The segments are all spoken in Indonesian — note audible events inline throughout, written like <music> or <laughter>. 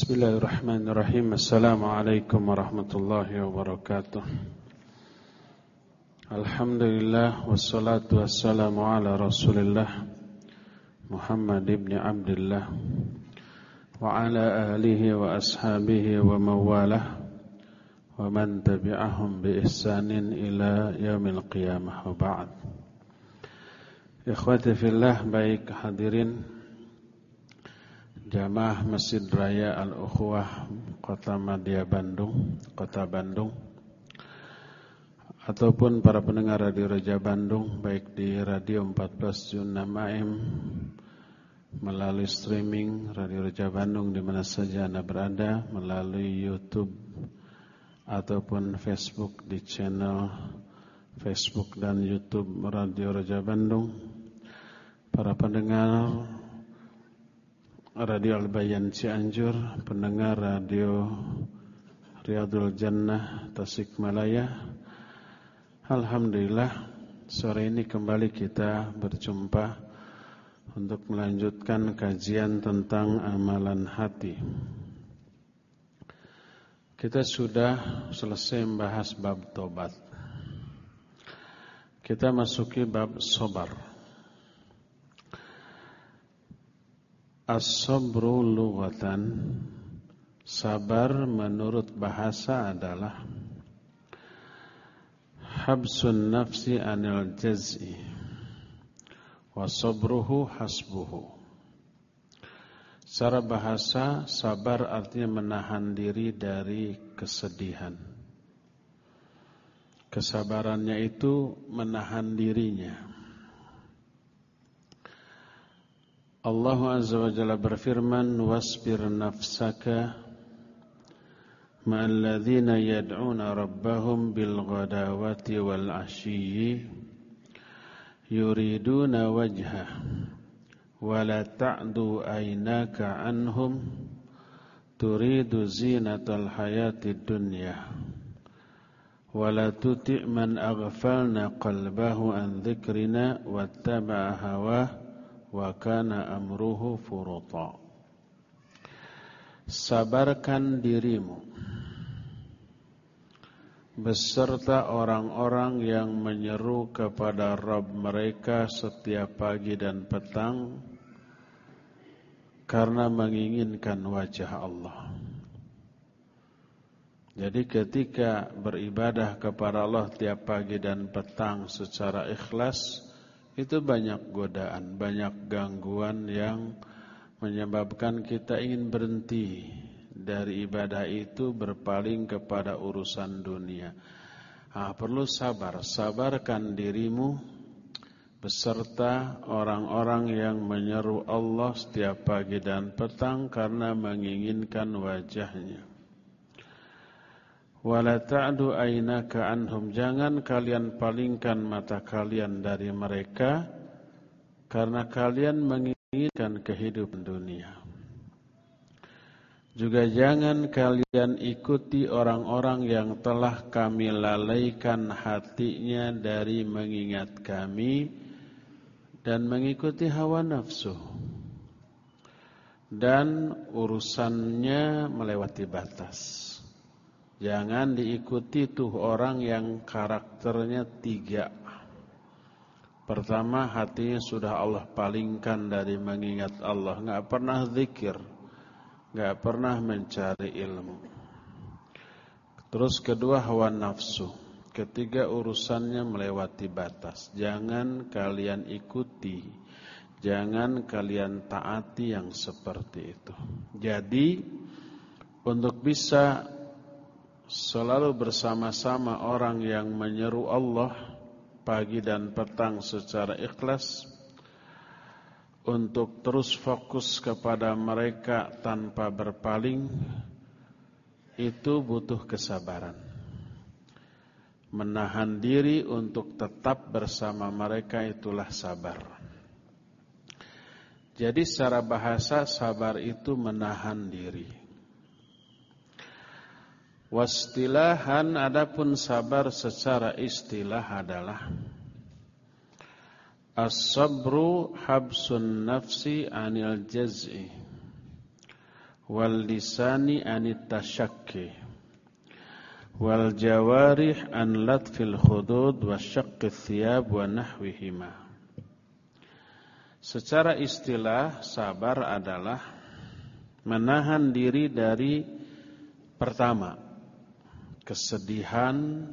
Bismillahirrahmanirrahim. Assalamualaikum warahmatullahi wabarakatuh. Alhamdulillah Wassalatu wassalamu ala rasulillah Muhammad ibn Abdullah Wa ala alihi wa ashabihi wa mawalah Wa man tabi'ahum bi ihsanin ila yaumil qiyamah wa ba'd. Ikhwati fillah baik hadirin Jamaah Masjid Raya Al-Ukhuwah Kota Madia Bandung Kota Bandung. Ataupun para pendengar Radio Raja Bandung Baik di Radio 14 Juna Maim Melalui streaming Radio Raja Bandung di mana saja Anda berada Melalui Youtube Ataupun Facebook di channel Facebook dan Youtube Radio Raja Bandung. Para pendengar Radio Al-Bayan Cianjur, pendengar Radio Riyadul Jannah Tasikmalaya. Alhamdulillah, sore ini kembali kita berjumpa untuk melanjutkan kajian tentang amalan hati. Kita sudah selesai membahas bab tobat. Kita masuki bab sobar. As-sabru lughatan. Sabar menurut bahasa adalah Habsun nafsi anil jaz'i Wasabruhu hasbuhu. Secara bahasa sabar artinya menahan diri dari kesedihan. Kesabarannya itu menahan dirinya Allah Azza wa Jalla berfirman wasbir nafsaka ma'al ladzina yad'una rabbahum bil ghadawati wal 'ashiyyi yuriduna wajha wa la ta'du aynaka anhum turidu zinatal hayatid dunya wa la tuti' man aghfalna qalbahu an dzikrina wattaba'a hawahu wa kana amruhu furuta sabarkan dirimu beserta orang-orang yang menyeru kepada Rabb mereka setiap pagi dan petang karena menginginkan wajah Allah. Jadi ketika beribadah kepada Allah tiap pagi dan petang secara ikhlas itu banyak godaan, banyak gangguan yang menyebabkan kita ingin berhenti dari ibadah itu berpaling kepada urusan dunia. Ah, perlu sabar, sabarkan dirimu beserta orang-orang yang menyeru Allah setiap pagi dan petang karena menginginkan wajahnya. Wala ta'du aynaka anhum. Jangan kalian palingkan mata kalian dari mereka Karena kalian menginginkan kehidupan dunia. Juga jangan kalian ikuti orang-orang yang telah kami lalaikan hatinya dari mengingat kami Dan mengikuti hawa nafsu Dan urusannya melewati batas Jangan diikuti tuh orang yang karakternya tiga. Pertama hatinya sudah Allah palingkan dari mengingat Allah, nggak pernah zikir, nggak pernah mencari ilmu. Terus kedua hawa nafsu, ketiga urusannya melewati batas. Jangan kalian ikuti, jangan kalian taati yang seperti itu. Jadi untuk bisa selalu bersama-sama orang yang menyeru Allah pagi dan petang secara ikhlas untuk terus fokus kepada mereka tanpa berpaling itu butuh kesabaran. Menahan diri untuk tetap bersama mereka itulah sabar. Jadi secara bahasa sabar itu menahan diri Wastilahan adapun sabar secara istilah adalah As-sabru habsun nafsi anil jaz'i wal lisani anit tasyakki wal jawarih an latfil khudud wa syaqqi thiyab wa nahwihima Secara istilah sabar adalah menahan diri dari pertama kesedihan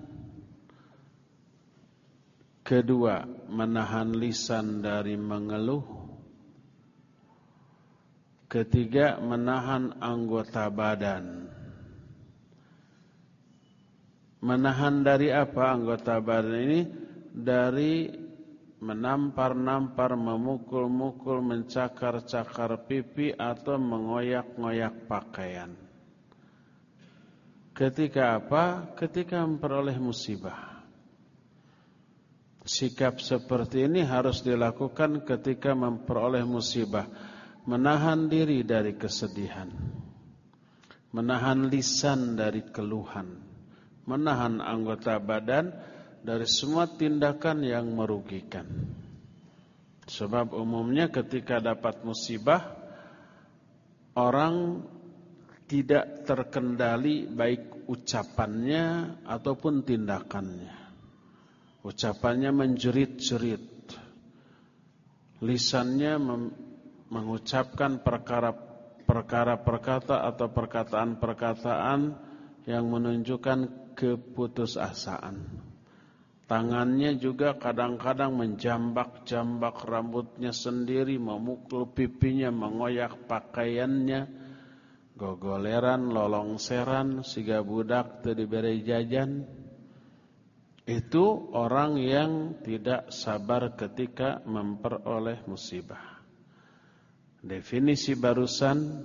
kedua menahan lisan dari mengeluh Ketiga, menahan anggota badan. Menahan dari apa anggota badan ini? Dari menampar-nampar, memukul-mukul, mencakar-cakar pipi atau mengoyak-ngoyak pakaian. Ketika apa? Ketika memperoleh musibah. Sikap seperti ini harus dilakukan ketika memperoleh musibah menahan diri dari kesedihan, menahan lisan dari keluhan, menahan anggota badan dari semua tindakan yang merugikan. Sebab umumnya ketika dapat musibah, orang tidak terkendali baik ucapannya ataupun tindakannya. Ucapannya menjerit-jerit, lisannya mengucapkan perkara-perkara perkata atau perkataan-perkataan yang menunjukkan keputusasaan. Tangannya juga kadang-kadang menjambak-jambak rambutnya sendiri, memukul pipinya, mengoyak pakaiannya, gogoleran, lolongseran, siga budak tadi beri jajan. Itu orang yang tidak sabar ketika memperoleh musibah. Definisi barusan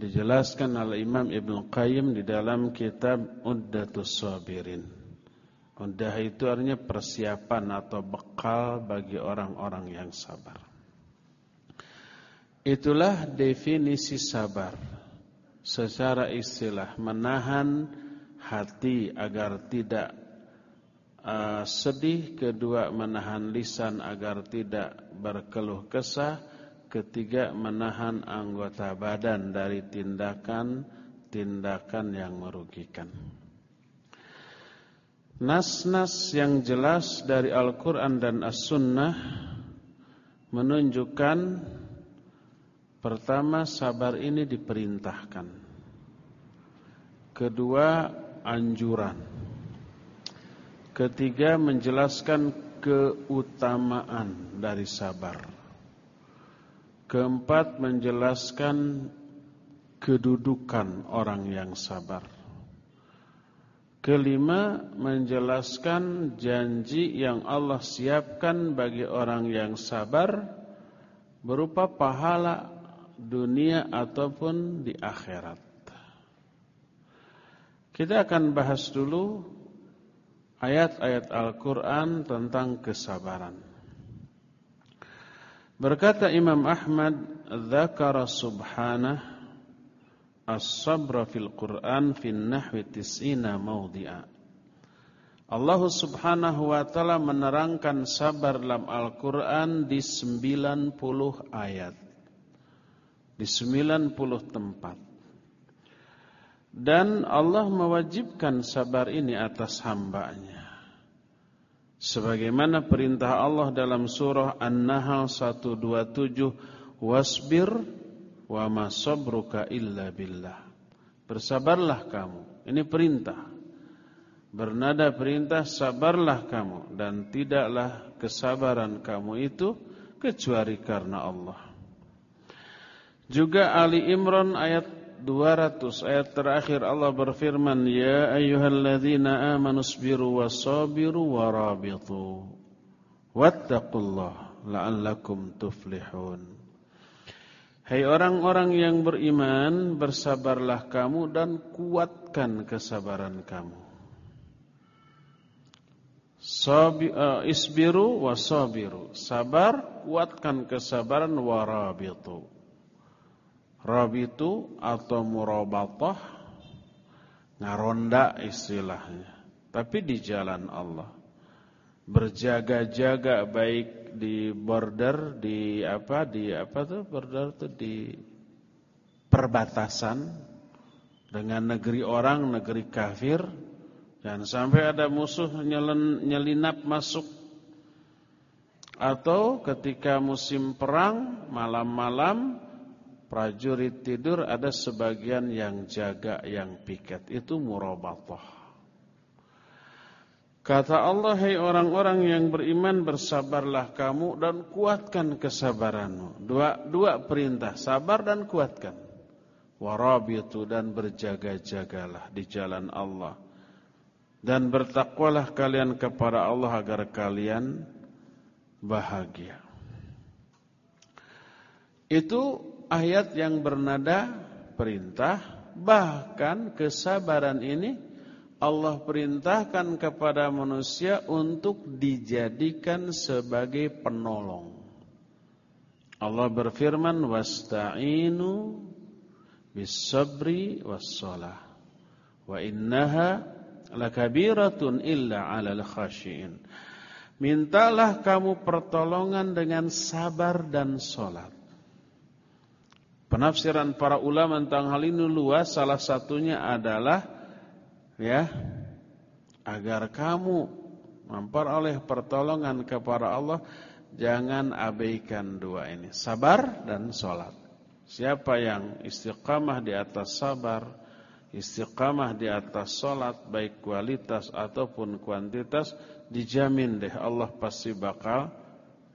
dijelaskan oleh Imam Ibn Qayyim di dalam kitab Uddatus Sabirin. Uddah itu artinya persiapan atau bekal bagi orang-orang yang sabar. Itulah definisi sabar. Secara istilah menahan hati agar tidak uh, sedih, kedua menahan lisan agar tidak berkeluh kesah, Ketiga menahan anggota badan dari tindakan-tindakan yang merugikan. Nas-nas yang jelas dari Al-Quran dan As-Sunnah menunjukkan pertama sabar ini diperintahkan. Kedua anjuran. Ketiga menjelaskan keutamaan dari sabar. Keempat menjelaskan kedudukan orang yang sabar. Kelima menjelaskan janji yang Allah siapkan bagi orang yang sabar berupa pahala dunia ataupun di akhirat. Kita akan bahas dulu ayat-ayat Al-Quran tentang kesabaran. Berkata Imam Ahmad, "Dzakara subhanah as-sabra fil Qur'an fi nahwi tis'ina mawdi'a." Allah Subhanahu wa taala menerangkan sabar dalam Al-Qur'an di 90 ayat. Di 90 tempat. Dan Allah mewajibkan sabar ini atas hambanya. Sebagaimana perintah Allah dalam surah An-Nahl 127, "Wasbir wa ma sabruka illa billah." Bersabarlah kamu. Ini perintah. Bernada perintah sabarlah kamu dan tidaklah kesabaran kamu itu kecuali karena Allah. Juga Ali Imran ayat 200 ayat terakhir Allah berfirman ya ayyuhalladzina amanu sabiru wasabiru warabitu wattaqullaha la'allakum tuflihun. Hai orang-orang yang beriman bersabarlah kamu dan kuatkan kesabaran kamu. Sabi, uh, isbiru wasabiru sabar kuatkan kesabaran warabitu Rabitu atau murabatah ngaronda istilahnya. Tapi di jalan Allah. Berjaga-jaga baik di border di apa di apa tuh border tuh di perbatasan dengan negeri orang, negeri kafir. Jangan sampai ada musuh nyelinap masuk. Atau ketika musim perang, malam-malam prajurit tidur ada sebagian yang jaga, yang piket. Itu murabatah. Kata Allah, hai orang-orang yang beriman, bersabarlah kamu dan kuatkan kesabaranmu. Dua, dua perintah, sabar dan kuatkan. Warabitu dan berjaga-jagalah di jalan Allah. Dan bertakwalah kalian kepada Allah agar kalian bahagia. Itu ayat yang bernada perintah, bahkan kesabaran ini Allah perintahkan kepada manusia untuk dijadikan sebagai penolong. Allah berfirman wasta'inu bis-sabri was-shalah wa innaha lakabiratun illa 'alal khashiin. Mintalah kamu pertolongan dengan sabar dan salat. Penafsiran para ulama tentang hal ini luas, salah satunya adalah ya agar kamu memperoleh pertolongan kepada Allah jangan abaikan dua ini sabar dan sholat. Siapa yang istiqamah di atas sabar istiqamah di atas sholat baik kualitas ataupun kuantitas dijamin deh Allah pasti bakal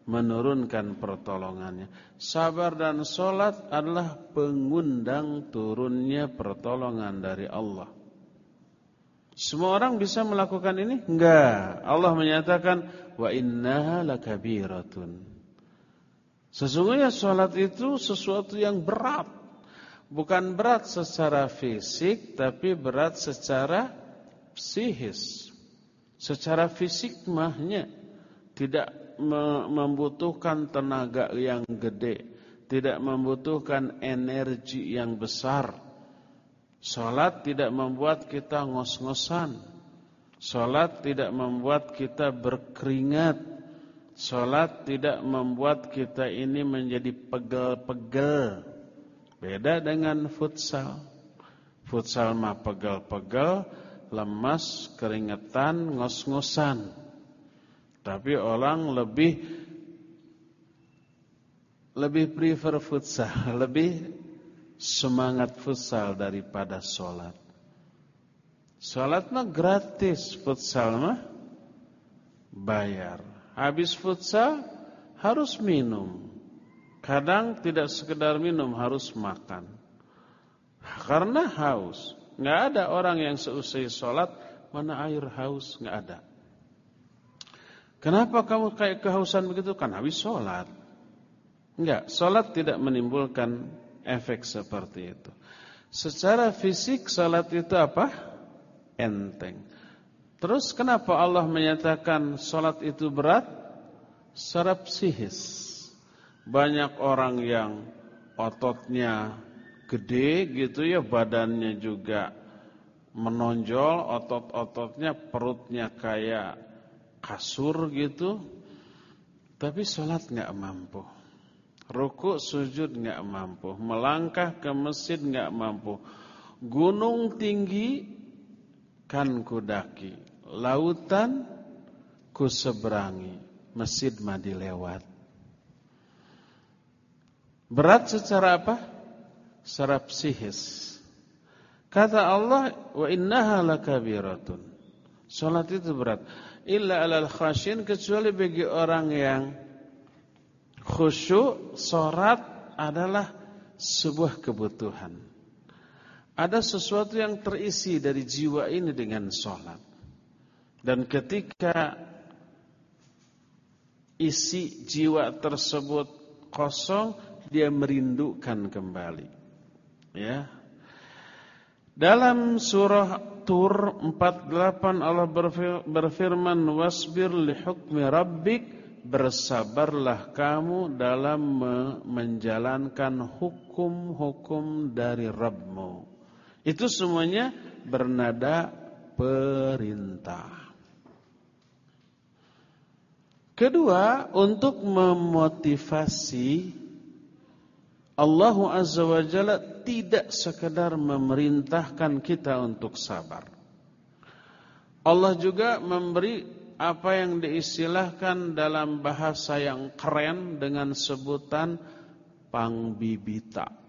menurunkan pertolongannya sabar dan sholat adalah pengundang turunnya pertolongan dari Allah semua orang bisa melakukan ini? Enggak. Allah menyatakan wa innaha lakabiratun. Sesungguhnya sholat itu sesuatu yang berat. Bukan berat secara fisik tapi berat secara psikis. Secara fisik mahnya tidak membutuhkan tenaga yang gede, tidak membutuhkan energi yang besar Salat tidak membuat kita ngos-ngosan. Salat tidak membuat kita berkeringat. Salat tidak membuat kita ini menjadi pegel-pegel. Beda dengan futsal. Futsal mah pegel-pegel, lemas, keringetan, ngos-ngosan. Tapi orang lebih lebih prefer futsal, <laughs> lebih semangat futsal daripada sholat. Sholat mah gratis, futsal mah bayar. Habis futsal harus minum. Kadang tidak sekedar minum, harus makan. Karena haus. Nggak ada orang yang seusai sholat, mana air haus, nggak ada. Kenapa kamu kayak kehausan begitu? Kan habis sholat. Enggak, sholat tidak menimbulkan efek seperti itu. Secara fisik salat itu apa? Enteng. Terus kenapa Allah menyatakan salat itu berat? Secara psikis. Banyak orang yang ototnya gede gitu ya, badannya juga menonjol, otot-ototnya perutnya kayak kasur gitu. Tapi salat nggak mampu. Rukuk sujud nggak mampu, melangkah ke masjid nggak mampu. Gunung tinggi kan kudaki, lautan ku seberangi, masjid madi lewat. Berat secara apa? Secara psikis. Kata Allah, wa innaha lakabiratun. Salat itu berat. Illa alal khasyin kecuali bagi orang yang Khusyuk sorat adalah sebuah kebutuhan. Ada sesuatu yang terisi dari jiwa ini dengan sholat. Dan ketika isi jiwa tersebut kosong, dia merindukan kembali. Ya. Dalam surah Tur 48 Allah berfirman wasbir li hukmi rabbik bersabarlah kamu dalam menjalankan hukum-hukum dari Rabbmu. Itu semuanya bernada perintah. Kedua, untuk memotivasi Allah Azza wa Jalla tidak sekedar memerintahkan kita untuk sabar. Allah juga memberi apa yang diistilahkan dalam bahasa yang keren dengan sebutan pangbibita.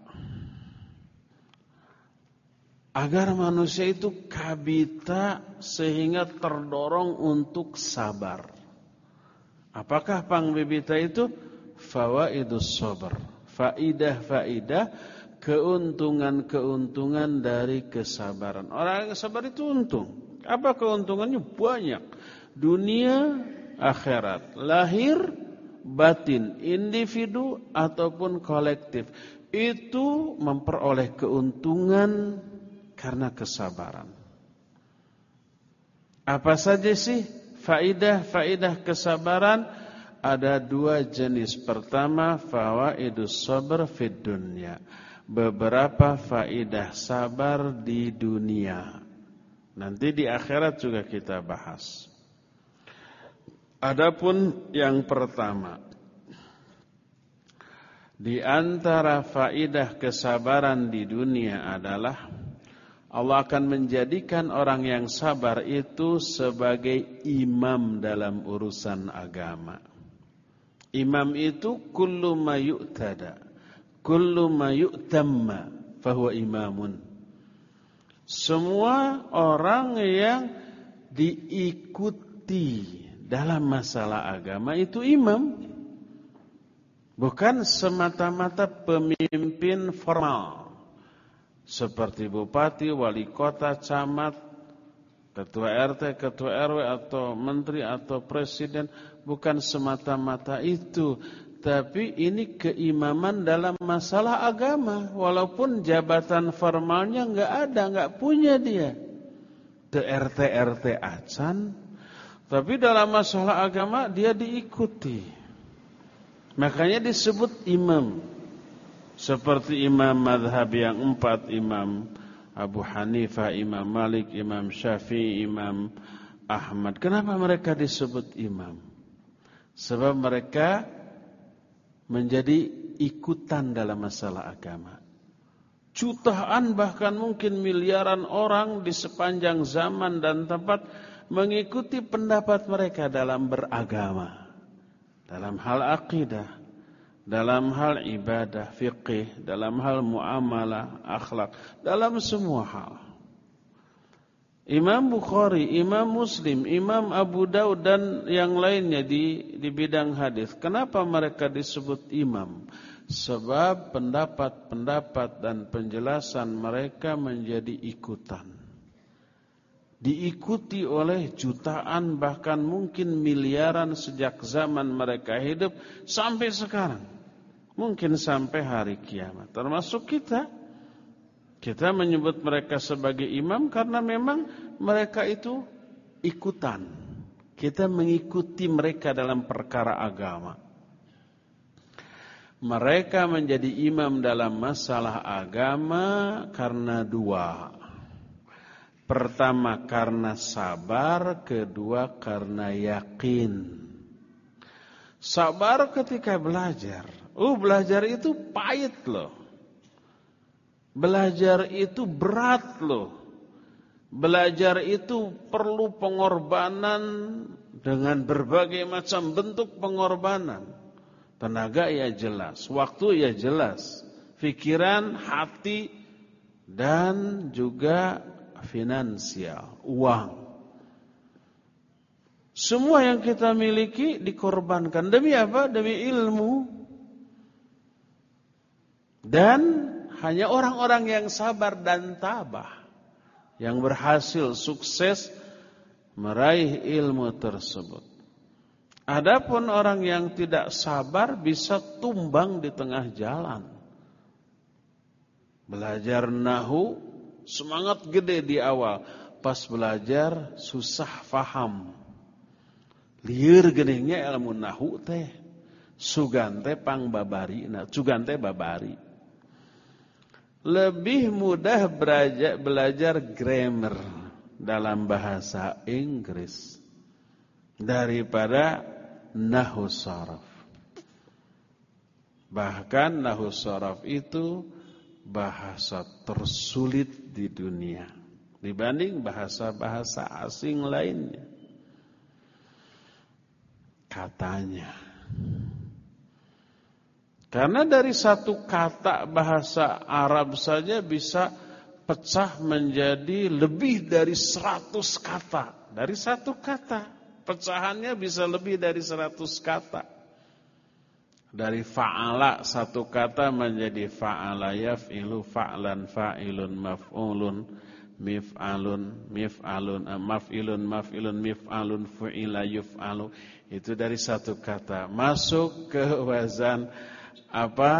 Agar manusia itu kabita sehingga terdorong untuk sabar. Apakah pangbibita itu? Fawaidus sabar faidah-faidah keuntungan-keuntungan dari kesabaran. Orang yang sabar itu untung. Apa keuntungannya? Banyak. Dunia, akhirat, lahir, batin, individu ataupun kolektif. Itu memperoleh keuntungan karena kesabaran. Apa saja sih faidah-faidah kesabaran? Ada dua jenis. Pertama, fawaidus sabr fid dunya. Beberapa faidah sabar di dunia. Nanti di akhirat juga kita bahas. Adapun yang pertama, di antara faidah kesabaran di dunia adalah Allah akan menjadikan orang yang sabar itu sebagai imam dalam urusan agama. Imam itu kullu ma yu'tada, kullu ma yu'tamma fahuwa imamun. Semua orang yang diikuti dalam masalah agama itu imam. Bukan semata-mata pemimpin formal. Seperti bupati, wali kota, camat, ketua RT, ketua RW atau menteri atau presiden bukan semata-mata itu, tapi ini keimaman dalam masalah agama walaupun jabatan formalnya enggak ada, enggak punya dia. Te RT RT acan, tapi dalam masalah agama dia diikuti. Makanya disebut imam. Seperti imam madhab yang empat imam Abu Hanifah, Imam Malik, Imam Syafi'i, Imam Ahmad. Kenapa mereka disebut imam? Sebab mereka menjadi ikutan dalam masalah agama. Jutaan bahkan mungkin miliaran orang di sepanjang zaman dan tempat mengikuti pendapat mereka dalam beragama. Dalam hal akidah, dalam hal ibadah, fikih, dalam hal muamalah, akhlak, dalam semua hal. Imam Bukhari, Imam Muslim, Imam Abu Daud dan yang lainnya di di bidang hadis. Kenapa mereka disebut imam? Sebab pendapat-pendapat dan penjelasan mereka menjadi ikutan. Diikuti oleh jutaan bahkan mungkin miliaran sejak zaman mereka hidup sampai sekarang. Mungkin sampai hari kiamat. Termasuk kita. Kita menyebut mereka sebagai imam karena memang mereka itu ikutan. Kita mengikuti mereka dalam perkara agama. Mereka menjadi imam dalam masalah agama karena dua. Pertama karena sabar, kedua karena yakin. Sabar ketika belajar. Oh belajar itu pahit loh. Belajar itu berat loh. Belajar itu perlu pengorbanan dengan berbagai macam bentuk pengorbanan. Tenaga ya jelas, waktu ya jelas, pikiran, hati dan juga finansial, uang. Semua yang kita miliki dikorbankan demi apa? Demi ilmu. Dan hanya orang-orang yang sabar dan tabah yang berhasil sukses meraih ilmu tersebut. Adapun orang yang tidak sabar bisa tumbang di tengah jalan. Belajar nahu semangat gede di awal, pas belajar susah faham. Liur geningnya ilmu nahu teh. Sugante pang babari, nah sugante babari lebih mudah belajar, belajar grammar dalam bahasa Inggris daripada nahu saraf. Bahkan nahu sorof itu bahasa tersulit di dunia dibanding bahasa-bahasa asing lainnya. Katanya. Karena dari satu kata bahasa Arab saja bisa pecah menjadi lebih dari seratus kata. Dari satu kata. Pecahannya bisa lebih dari seratus kata. Dari fa'ala satu kata menjadi fa'ala yaf'ilu fa'lan fa'ilun maf'ulun mif'alun mif'alun eh, maf'ilun maf'ilun mif'alun fu'ila yuf'alu itu dari satu kata masuk ke wazan apa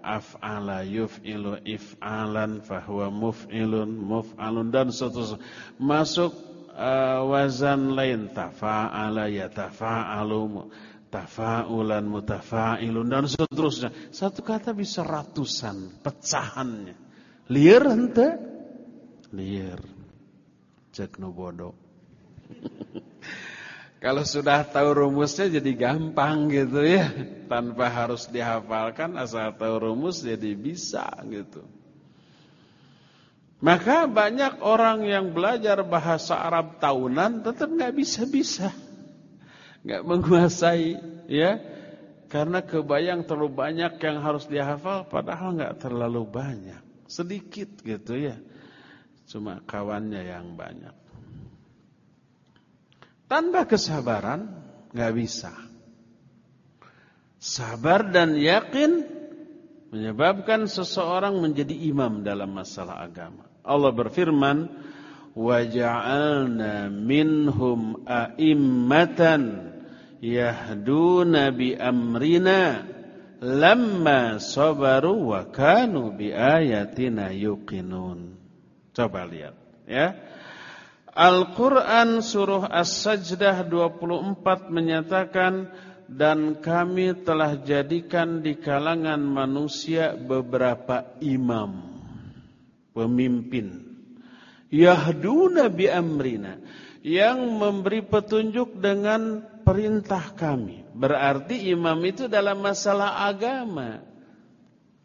af'ala yuf'ilu if'alan fahuwa muf'ilun muf'alun dan seterusnya masuk uh, wazan lain tafa'ala yatafa'alu tafa'ulan mutafa'ilun dan seterusnya. Satu kata bisa ratusan pecahannya. Liar ente? Liar. Cek no bodoh. <laughs> Kalau sudah tahu rumusnya jadi gampang gitu ya. Tanpa harus dihafalkan asal tahu rumus jadi bisa gitu. Maka banyak orang yang belajar bahasa Arab tahunan tetap nggak bisa-bisa. Nggak menguasai ya. Karena kebayang terlalu banyak yang harus dihafal padahal nggak terlalu banyak. Sedikit gitu ya. Cuma kawannya yang banyak tanpa kesabaran nggak bisa sabar dan yakin menyebabkan seseorang menjadi imam dalam masalah agama Allah berfirman yahduna bi amrina lamma sabaru wa kanu bi ayatina yuqinun. Coba lihat ya. Al-Quran surah As-Sajdah 24 menyatakan dan kami telah jadikan di kalangan manusia beberapa imam, pemimpin. Yahduna bi amrina yang memberi petunjuk dengan perintah kami. Berarti imam itu dalam masalah agama.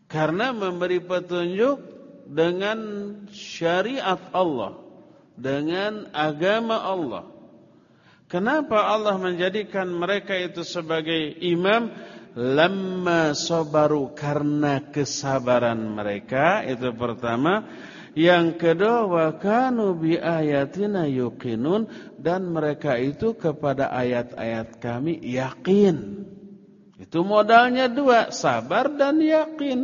Karena memberi petunjuk dengan syariat Allah. Dengan agama Allah. Kenapa Allah menjadikan mereka itu sebagai imam? Lama sobaru karena kesabaran mereka. Itu pertama. Yang kedua wakanu bi ayatina yuqinun dan mereka itu kepada ayat-ayat kami yakin. Itu modalnya dua, sabar dan yakin.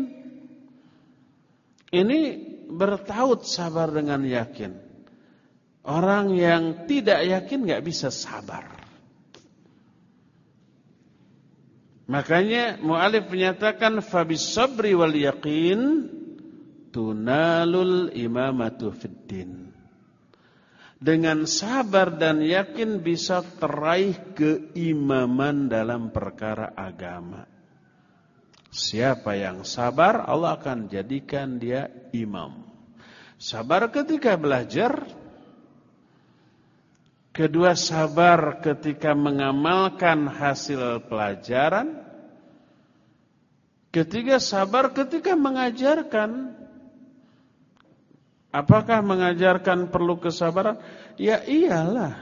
Ini bertaut sabar dengan yakin. Orang yang tidak yakin nggak bisa sabar. Makanya mu'alif menyatakan fabis sabri wal yakin tunalul imamatu fiddin. Dengan sabar dan yakin bisa teraih keimaman dalam perkara agama. Siapa yang sabar, Allah akan jadikan dia imam. Sabar ketika belajar. Kedua sabar ketika mengamalkan hasil pelajaran. Ketiga sabar ketika mengajarkan. Apakah mengajarkan perlu kesabaran? Ya iyalah.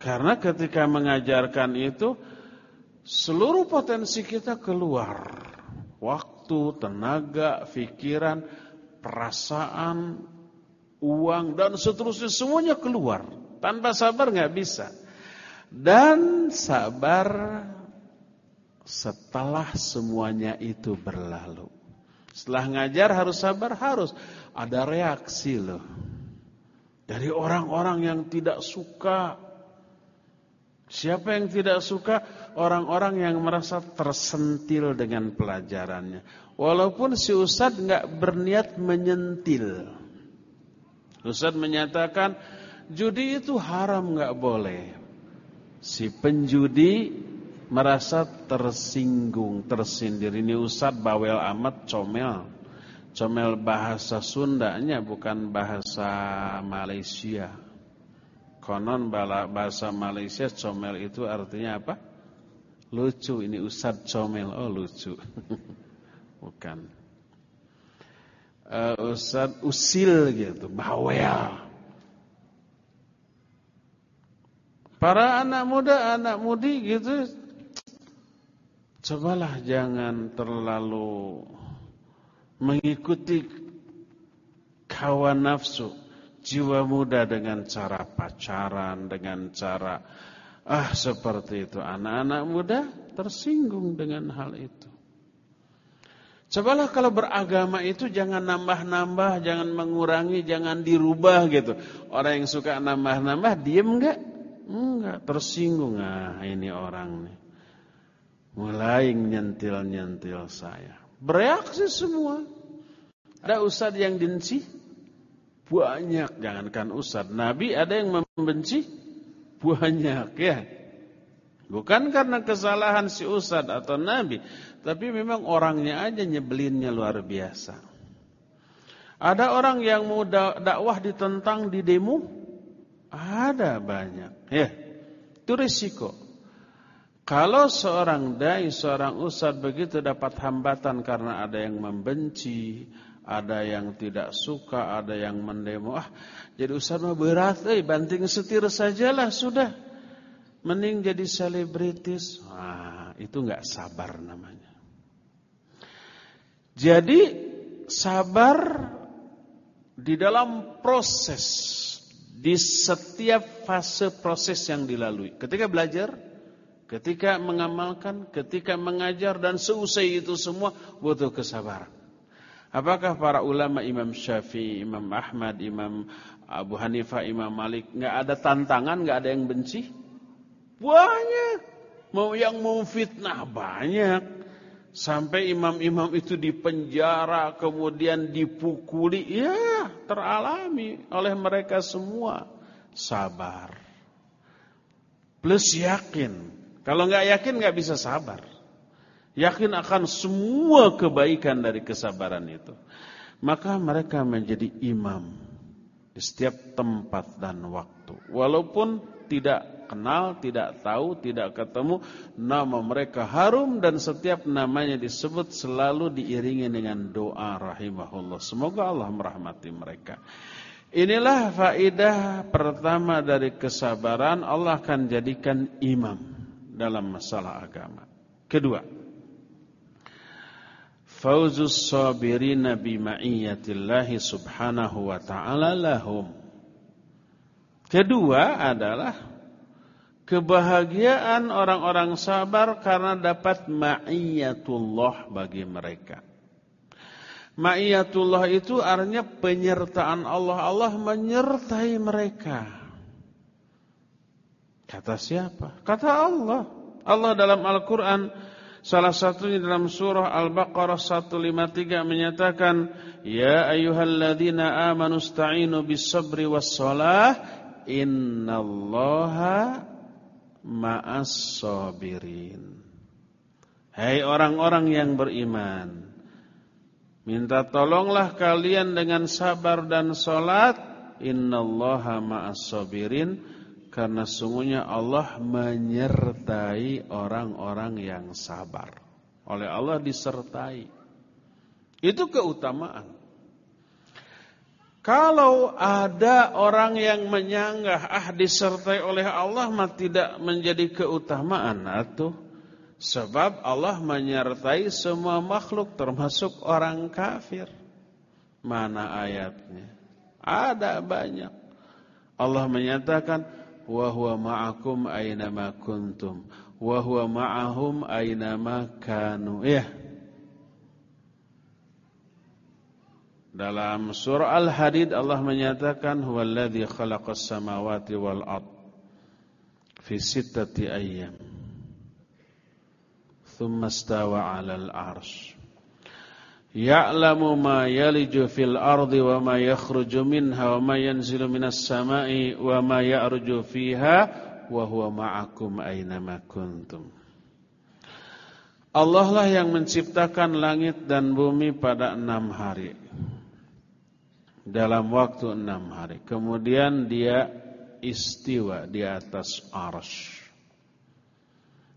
Karena ketika mengajarkan itu seluruh potensi kita keluar. Waktu, tenaga, pikiran, perasaan, uang dan seterusnya semuanya keluar. Tanpa sabar nggak bisa. Dan sabar setelah semuanya itu berlalu. Setelah ngajar harus sabar, harus ada reaksi loh. Dari orang-orang yang tidak suka. Siapa yang tidak suka? Orang-orang yang merasa tersentil dengan pelajarannya. Walaupun si Ustadz nggak berniat menyentil. Ustadz menyatakan judi itu haram nggak boleh. Si penjudi merasa tersinggung, tersindir. Ini Ustadz bawel amat, comel. Comel bahasa Sundanya bukan bahasa Malaysia. Konon bahasa Malaysia comel itu artinya apa? Lucu ini Ustad comel. Oh lucu. <laughs> Bukan. Uh, Ustad usil gitu. Bawel. Para anak muda, anak mudi gitu. Cobalah jangan terlalu mengikuti hawa nafsu jiwa muda dengan cara pacaran, dengan cara ah seperti itu. Anak-anak muda tersinggung dengan hal itu. Cobalah kalau beragama itu jangan nambah-nambah, jangan mengurangi, jangan dirubah gitu. Orang yang suka nambah-nambah diem enggak? Enggak, tersinggung. Ah, ini orang nih. Mulai nyentil-nyentil saya. Bereaksi semua. Ada ustaz yang dinci? Banyak, jangankan ustaz. Nabi ada yang membenci? Banyak ya. Bukan karena kesalahan si ustaz atau nabi, tapi memang orangnya aja nyebelinnya luar biasa. Ada orang yang mau dakwah ditentang di demo? Ada banyak. Ya. Itu risiko. Kalau seorang dai, seorang ustaz begitu dapat hambatan karena ada yang membenci, ada yang tidak suka, ada yang mendemo. Ah, jadi ustaz mah berat, eh banting setir sajalah sudah. Mending jadi selebritis. Ah, itu enggak sabar namanya. Jadi sabar di dalam proses di setiap fase proses yang dilalui. Ketika belajar, ketika mengamalkan, ketika mengajar dan seusai itu semua butuh kesabaran. Apakah para ulama Imam Syafi'i, Imam Ahmad, Imam Abu Hanifah, Imam Malik nggak ada tantangan, nggak ada yang benci? Banyak. Mau yang mau fitnah banyak. Sampai imam-imam itu dipenjara, kemudian dipukuli. Ya, teralami oleh mereka semua. Sabar. Plus yakin. Kalau nggak yakin nggak bisa sabar. Yakin akan semua kebaikan dari kesabaran itu. Maka mereka menjadi imam di setiap tempat dan waktu. Walaupun tidak kenal, tidak tahu, tidak ketemu, nama mereka harum dan setiap namanya disebut selalu diiringi dengan doa rahimahullah. Semoga Allah merahmati mereka. Inilah faidah pertama dari kesabaran Allah akan jadikan imam dalam masalah agama. Kedua, fauzus sabirina bima'iyyatillahi subhanahu wa ta'ala lahum. Kedua adalah kebahagiaan orang-orang sabar karena dapat ma'iyyatullah bagi mereka. Ma'iyyatullah itu artinya penyertaan Allah. Allah menyertai mereka. Kata siapa? Kata Allah. Allah dalam Al-Quran Salah satunya dalam surah Al-Baqarah 153 menyatakan, Ya ayuhalladzina amanu sta'inu bis-sabri was-salah, innallaha ma'as sabirin. Hai orang-orang yang beriman, minta tolonglah kalian dengan sabar dan salat, innallaha ma'as sabirin karena sungguhnya Allah menyertai orang-orang yang sabar. Oleh Allah disertai. Itu keutamaan. Kalau ada orang yang menyanggah ah disertai oleh Allah mah tidak menjadi keutamaan atau sebab Allah menyertai semua makhluk termasuk orang kafir. Mana ayatnya? Ada banyak. Allah menyatakan wa huwa ma'akum aynama kuntum wa huwa ma'ahum aynama kanu ya Dalam surah Al-Hadid Allah menyatakan huwallazi khalaqas samawati wal ard fi sittati ayyam thumma istawa 'alal 'arsy Ya'lamu ma yaliju fil ardi wa ma yakhruju minha wa ma yanzilu minas sama'i wa ma ya'ruju fiha wa huwa ma'akum aynama kuntum. Allah lah yang menciptakan langit dan bumi pada enam hari. Dalam waktu enam hari. Kemudian dia istiwa di atas arsh.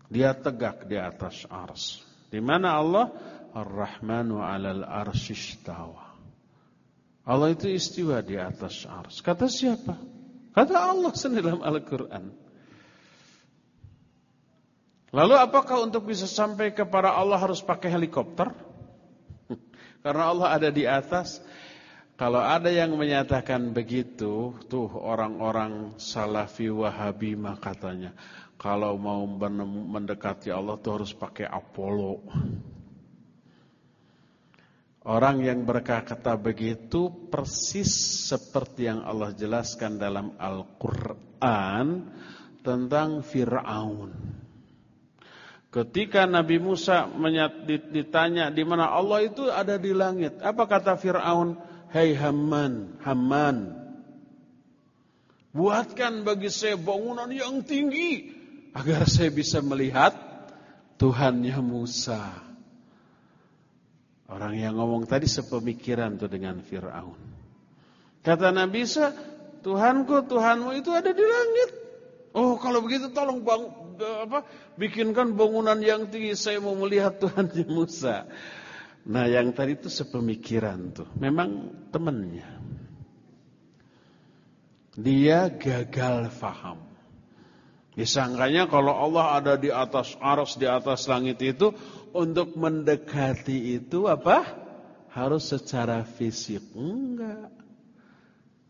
Dia tegak di atas ars. Di mana Allah? Ar-Rahmanu 'alal arsyistawa. Allah itu istiwa di atas ars. Kata siapa? Kata Allah sendiri dalam Al-Qur'an. Lalu apakah untuk bisa sampai kepada Allah harus pakai helikopter? <laughs> Karena Allah ada di atas. Kalau ada yang menyatakan begitu, tuh orang-orang salafi wahabi mah katanya, kalau mau mendekati Allah tuh harus pakai Apollo. Orang yang berkata begitu persis seperti yang Allah jelaskan dalam Al-Quran tentang Fir'aun. Ketika Nabi Musa ditanya di mana Allah itu ada di langit. Apa kata Fir'aun? Hey Haman, Haman, buatkan bagi saya bangunan yang tinggi agar saya bisa melihat Tuhannya Musa. Orang yang ngomong tadi sepemikiran tuh dengan Fir'aun. Kata Nabi Isa, Tuhanku, Tuhanmu itu ada di langit. Oh kalau begitu tolong bang, apa, bikinkan bangunan yang tinggi, saya mau melihat Tuhannya Musa. Nah yang tadi itu sepemikiran tuh. Memang temannya. Dia gagal faham. Disangkanya kalau Allah ada di atas aras, di atas langit itu. Untuk mendekati itu apa? Harus secara fisik. Enggak.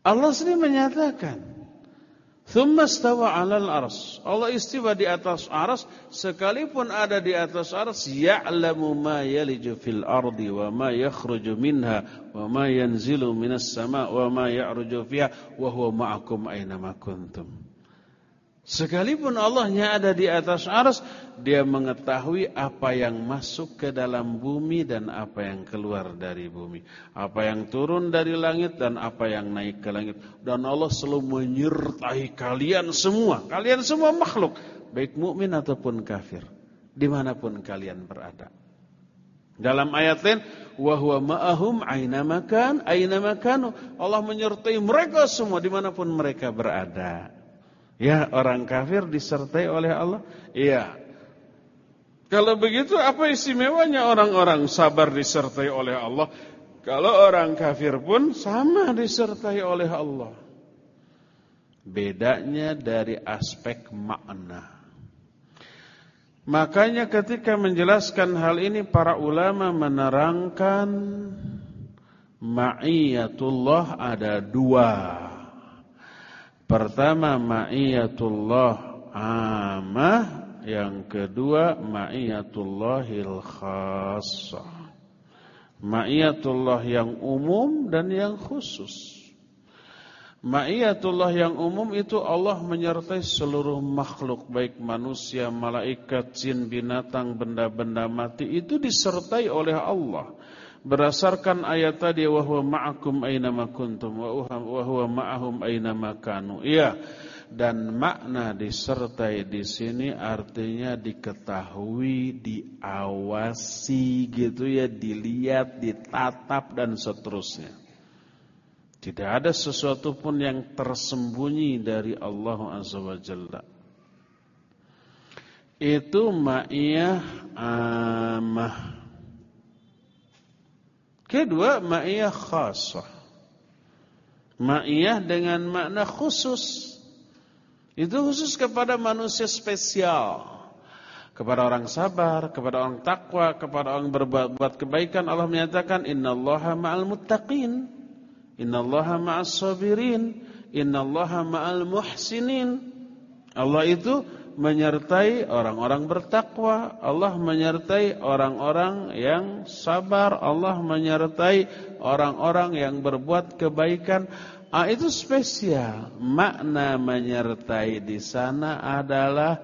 Allah sendiri menyatakan. Thumma stawa 'alal ars. Allah istiwa di atas ars sekalipun ada di atas ars ya'lamu ma yaliju fil ardi wa ma yakhruju minha wa ma yanzilu minas sama' wa ma ya'ruju fiha wa huwa ma'akum aina ma kuntum. Sekalipun Allahnya ada di atas ars, dia mengetahui apa yang masuk ke dalam bumi dan apa yang keluar dari bumi. Apa yang turun dari langit dan apa yang naik ke langit. Dan Allah selalu menyertai kalian semua. Kalian semua makhluk. Baik mukmin ataupun kafir. Di mana pun kalian berada. Dalam ayat lain, wahwa ma'ahum aina makan, aina makanu. Allah menyertai mereka semua di mana pun mereka berada. Ya orang kafir disertai oleh Allah? Iya. Kalau begitu apa istimewanya orang-orang sabar disertai oleh Allah? Kalau orang kafir pun sama disertai oleh Allah. Bedanya dari aspek makna. Makanya ketika menjelaskan hal ini para ulama menerangkan Ma'iyatullah ada dua Pertama ma'iyatullah amah, yang kedua ma'iyatullahil khassah. Ma'iyatullah yang umum dan yang khusus. Ma'iyatullah yang umum itu Allah menyertai seluruh makhluk baik manusia, malaikat, jin, binatang, benda-benda mati itu disertai oleh Allah. Berdasarkan ayat tadi wahwa ma'akum aina ma kuntum wa huwa ma'ahum aina ma kanu. Iya. Dan makna disertai di sini artinya diketahui, diawasi gitu ya, dilihat, ditatap dan seterusnya. Tidak ada sesuatu pun yang tersembunyi dari Allah Azza wa Jalla. Itu ma'iyah amah. Kedua, ma'iyah khasah. Ma'iyah dengan makna khusus. Itu khusus kepada manusia spesial. Kepada orang sabar, kepada orang takwa, kepada orang berbuat kebaikan. Allah menyatakan, Inna allaha ma'al muttaqin. Inna allaha ma'as sabirin. Inna allaha ma'al muhsinin. Allah itu menyertai orang-orang bertakwa, Allah menyertai orang-orang yang sabar, Allah menyertai orang-orang yang berbuat kebaikan. Ah, itu spesial. Makna menyertai di sana adalah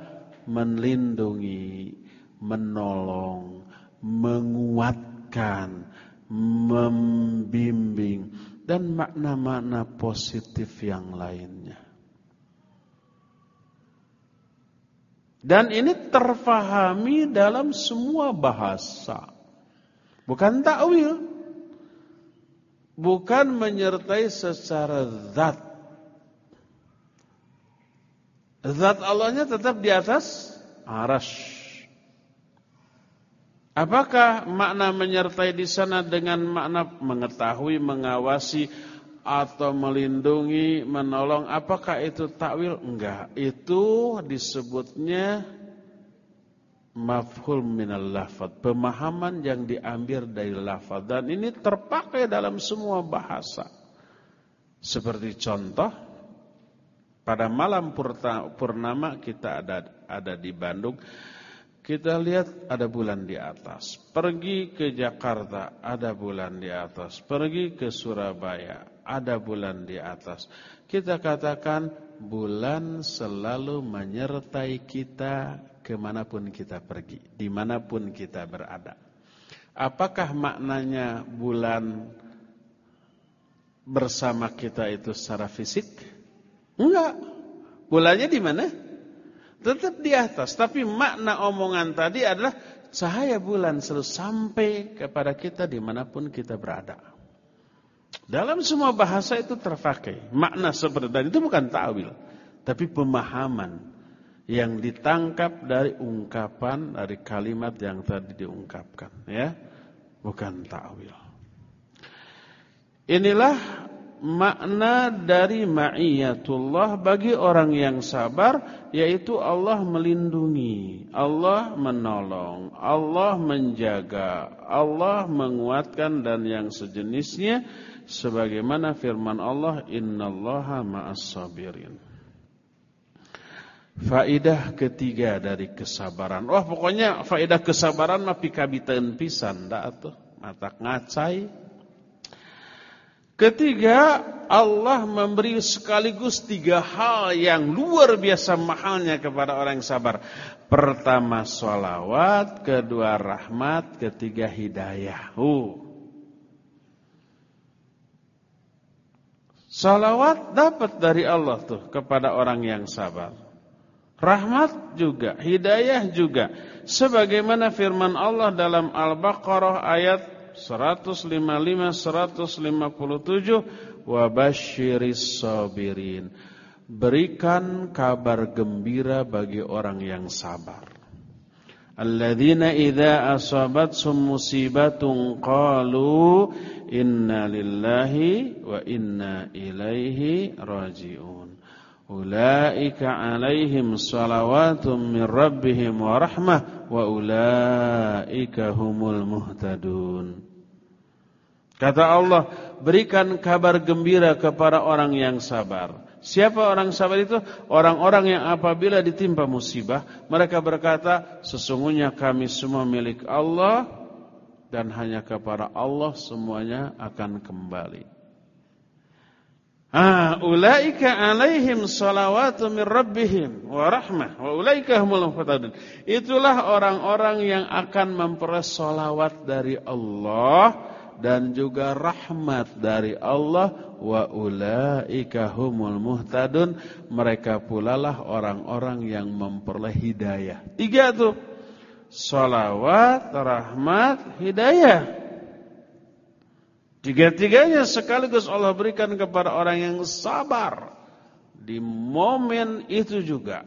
melindungi, menolong, menguatkan, membimbing dan makna-makna positif yang lainnya. Dan ini terfahami dalam semua bahasa. Bukan takwil. Bukan menyertai secara zat. Zat Allahnya tetap di atas arash. Apakah makna menyertai di sana dengan makna mengetahui, mengawasi atau melindungi, menolong? Apakah itu takwil? Enggak. Itu disebutnya mafhul minal lafad. Pemahaman yang diambil dari lafad. Dan ini terpakai dalam semua bahasa. Seperti contoh, pada malam purnama kita ada ada di Bandung. Kita lihat ada bulan di atas. Pergi ke Jakarta, ada bulan di atas. Pergi ke Surabaya, ada bulan di atas. Kita katakan bulan selalu menyertai kita ke mana pun kita pergi, di mana pun kita berada. Apakah maknanya bulan bersama kita itu secara fisik? Enggak. Bulannya di mana? tetap di atas. Tapi makna omongan tadi adalah cahaya bulan selalu sampai kepada kita di mana pun kita berada. Dalam semua bahasa itu terpakai. Makna seperti dan itu bukan ta'wil. Tapi pemahaman yang ditangkap dari ungkapan, dari kalimat yang tadi diungkapkan. ya Bukan ta'wil. Inilah makna dari ma'iyatullah bagi orang yang sabar yaitu Allah melindungi, Allah menolong, Allah menjaga, Allah menguatkan dan yang sejenisnya sebagaimana firman Allah innallaha ma'as sabirin. Faidah ketiga dari kesabaran. Wah pokoknya faidah kesabaran mah pikabitan pisan da atuh. Mata ngacai Ketiga, Allah memberi sekaligus tiga hal yang luar biasa mahalnya kepada orang yang sabar. Pertama, sholawat. Kedua, rahmat. Ketiga, hidayah. Uh. Salawat dapat dari Allah tuh kepada orang yang sabar. Rahmat juga, hidayah juga. Sebagaimana firman Allah dalam Al-Baqarah ayat 155 157 wa basyiris sabirin. Berikan kabar gembira bagi orang yang sabar. Alladzina idza asabatsum musibatun qalu inna lillahi wa inna ilaihi rajiun. Ulaika alaihim salawatum min rabbihim wa rahmah wa ulaika humul muhtadun. Kata Allah, berikan kabar gembira kepada orang yang sabar. Siapa orang sabar itu? Orang-orang yang apabila ditimpa musibah, mereka berkata, sesungguhnya kami semua milik Allah dan hanya kepada Allah semuanya akan kembali. Ah, ulaika alaihim salawatu min rabbihim wa rahmah wa ulaika humul muhtadun. Itulah orang-orang yang akan memperoleh salawat dari Allah dan juga rahmat dari Allah wa ulaika humul muhtadun. Mereka pula lah orang-orang yang memperoleh hidayah. Tiga tuh. Salawat, rahmat, hidayah. Tiga-tiganya sekaligus Allah berikan kepada orang yang sabar. Di momen itu juga.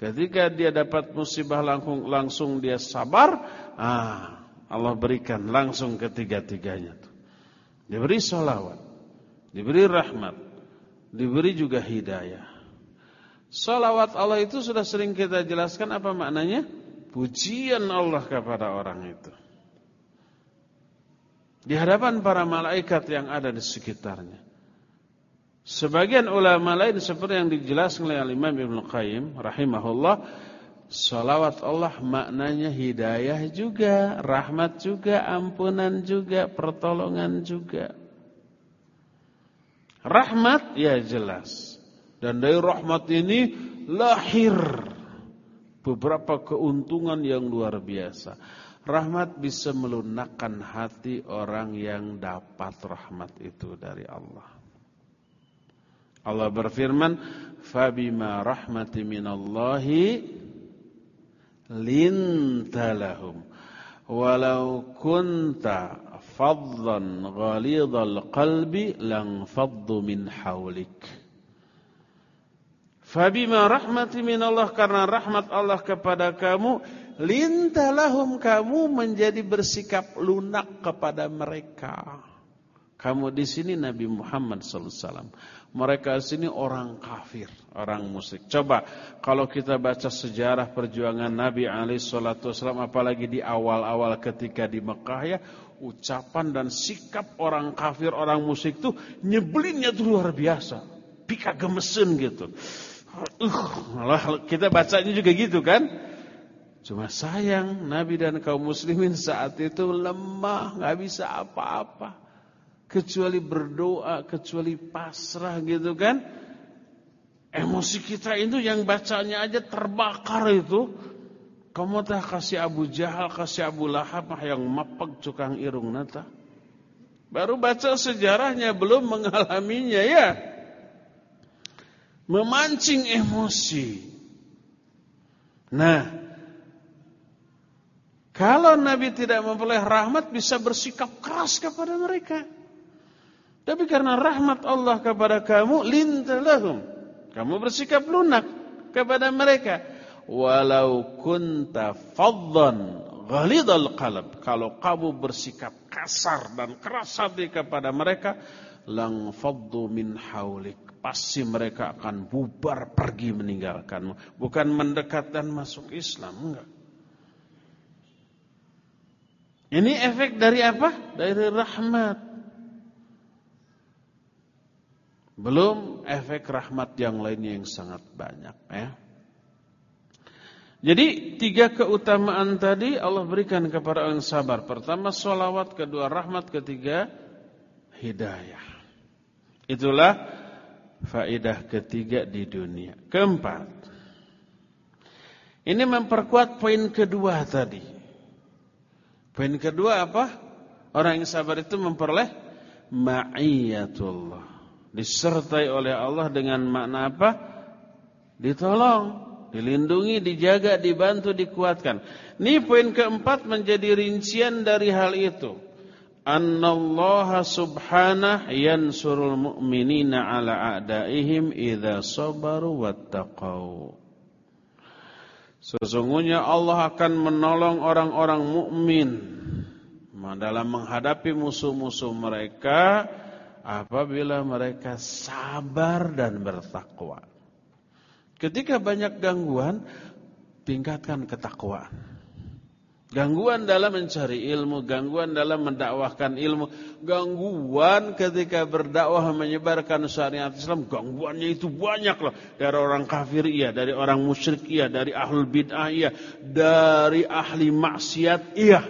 Ketika dia dapat musibah langsung, langsung dia sabar. Ah, Allah berikan langsung ketiga-tiganya. Diberi salawat. Diberi rahmat. Diberi juga hidayah. Salawat Allah itu sudah sering kita jelaskan apa maknanya? Pujian Allah kepada orang itu di hadapan para malaikat yang ada di sekitarnya. Sebagian ulama lain seperti yang dijelaskan oleh Imam Ibnu Qayyim rahimahullah, salawat Allah maknanya hidayah juga, rahmat juga, ampunan juga, pertolongan juga. Rahmat ya jelas. Dan dari rahmat ini lahir beberapa keuntungan yang luar biasa. Rahmat bisa melunakkan hati orang yang dapat rahmat itu dari Allah. Allah berfirman, "Fabima rahmati minallahi lintalahum walau kunta faddan ghalidhal qalbi lang faddu min hawlik." Fabima rahmati minallah karena rahmat Allah kepada kamu Lintalahum kamu menjadi bersikap lunak kepada mereka. Kamu di sini Nabi Muhammad SAW. Mereka di sini orang kafir, orang musyrik. Coba kalau kita baca sejarah perjuangan Nabi SAW, apalagi di awal-awal ketika di Mekah ya, ucapan dan sikap orang kafir, orang musyrik tuh nyebelinnya tuh luar biasa. Pika gemesin gitu. Uh, kita bacanya juga gitu kan? Cuma sayang Nabi dan kaum muslimin saat itu lemah, nggak bisa apa-apa. Kecuali berdoa, kecuali pasrah gitu kan. Emosi kita itu yang bacanya aja terbakar itu. Kamu tah kasih Abu Jahal, kasih Abu Lahab yang mapag cukang irung nata. Baru baca sejarahnya, belum mengalaminya ya. Memancing emosi. Nah, kalau Nabi tidak memperoleh rahmat bisa bersikap keras kepada mereka. Tapi karena rahmat Allah kepada kamu, lintalahum. Kamu bersikap lunak kepada mereka. Walau kunta faddan ghalidal qalb. Kalau kamu bersikap kasar dan keras hati kepada mereka, lang faddu min haulik. Pasti mereka akan bubar pergi meninggalkanmu. Bukan mendekat dan masuk Islam, enggak. Ini efek dari apa? Dari rahmat. Belum efek rahmat yang lainnya yang sangat banyak ya. Jadi tiga keutamaan tadi Allah berikan kepada orang sabar. Pertama solawat, kedua rahmat, ketiga hidayah. Itulah faedah ketiga di dunia. Keempat. Ini memperkuat poin kedua tadi. Poin kedua apa? Orang yang sabar itu memperoleh ma'iyatullah. Disertai oleh Allah dengan makna apa? Ditolong, dilindungi, dijaga, dibantu, dikuatkan. Ini poin keempat menjadi rincian dari hal itu. Annallaha subhanah yansurul mu'minina ala a'daihim idza sabaru wattaqau. Sesungguhnya Allah akan menolong orang-orang mukmin dalam menghadapi musuh-musuh mereka apabila mereka sabar dan bertakwa. Ketika banyak gangguan, tingkatkan ketakwaan. Gangguan dalam mencari ilmu, gangguan dalam mendakwahkan ilmu, gangguan ketika berdakwah menyebarkan syariat Islam, gangguannya itu banyak loh. Dari orang kafir iya, dari orang musyrik iya, dari ahlul bid'ah iya, dari ahli maksiat iya.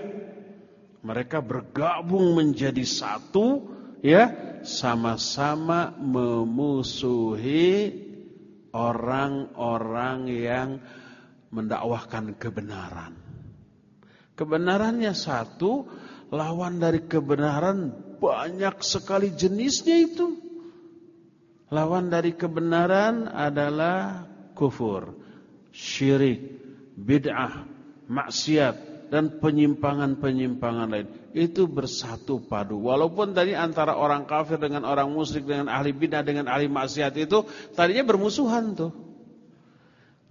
Mereka bergabung menjadi satu ya, sama-sama memusuhi orang-orang yang mendakwahkan kebenaran. Kebenarannya satu, lawan dari kebenaran banyak sekali jenisnya itu. Lawan dari kebenaran adalah kufur, syirik, bid'ah, maksiat dan penyimpangan-penyimpangan lain. Itu bersatu padu. Walaupun tadi antara orang kafir dengan orang musyrik dengan ahli bid'ah dengan ahli maksiat itu tadinya bermusuhan tuh.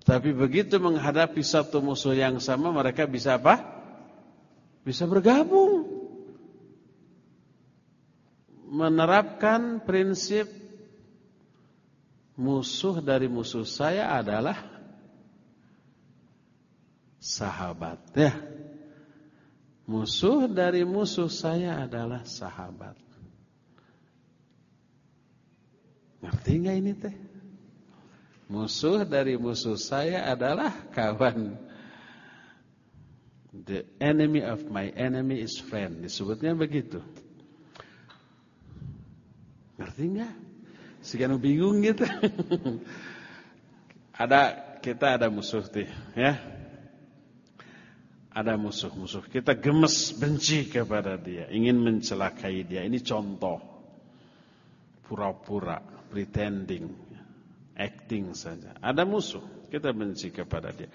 Tapi begitu menghadapi satu musuh yang sama mereka bisa apa? Bisa bergabung. Menerapkan prinsip musuh dari musuh saya adalah sahabat. Ya. Musuh dari musuh saya adalah sahabat. Ngerti nggak ini teh? Musuh dari musuh saya adalah kawan The enemy of my enemy is friend. Disebutnya begitu. Ngerti nggak? Sekarang bingung gitu. <laughs> ada kita ada musuh tuh, ya. Ada musuh-musuh. Kita gemes benci kepada dia, ingin mencelakai dia. Ini contoh. Pura-pura, pretending, acting saja. Ada musuh, kita benci kepada dia.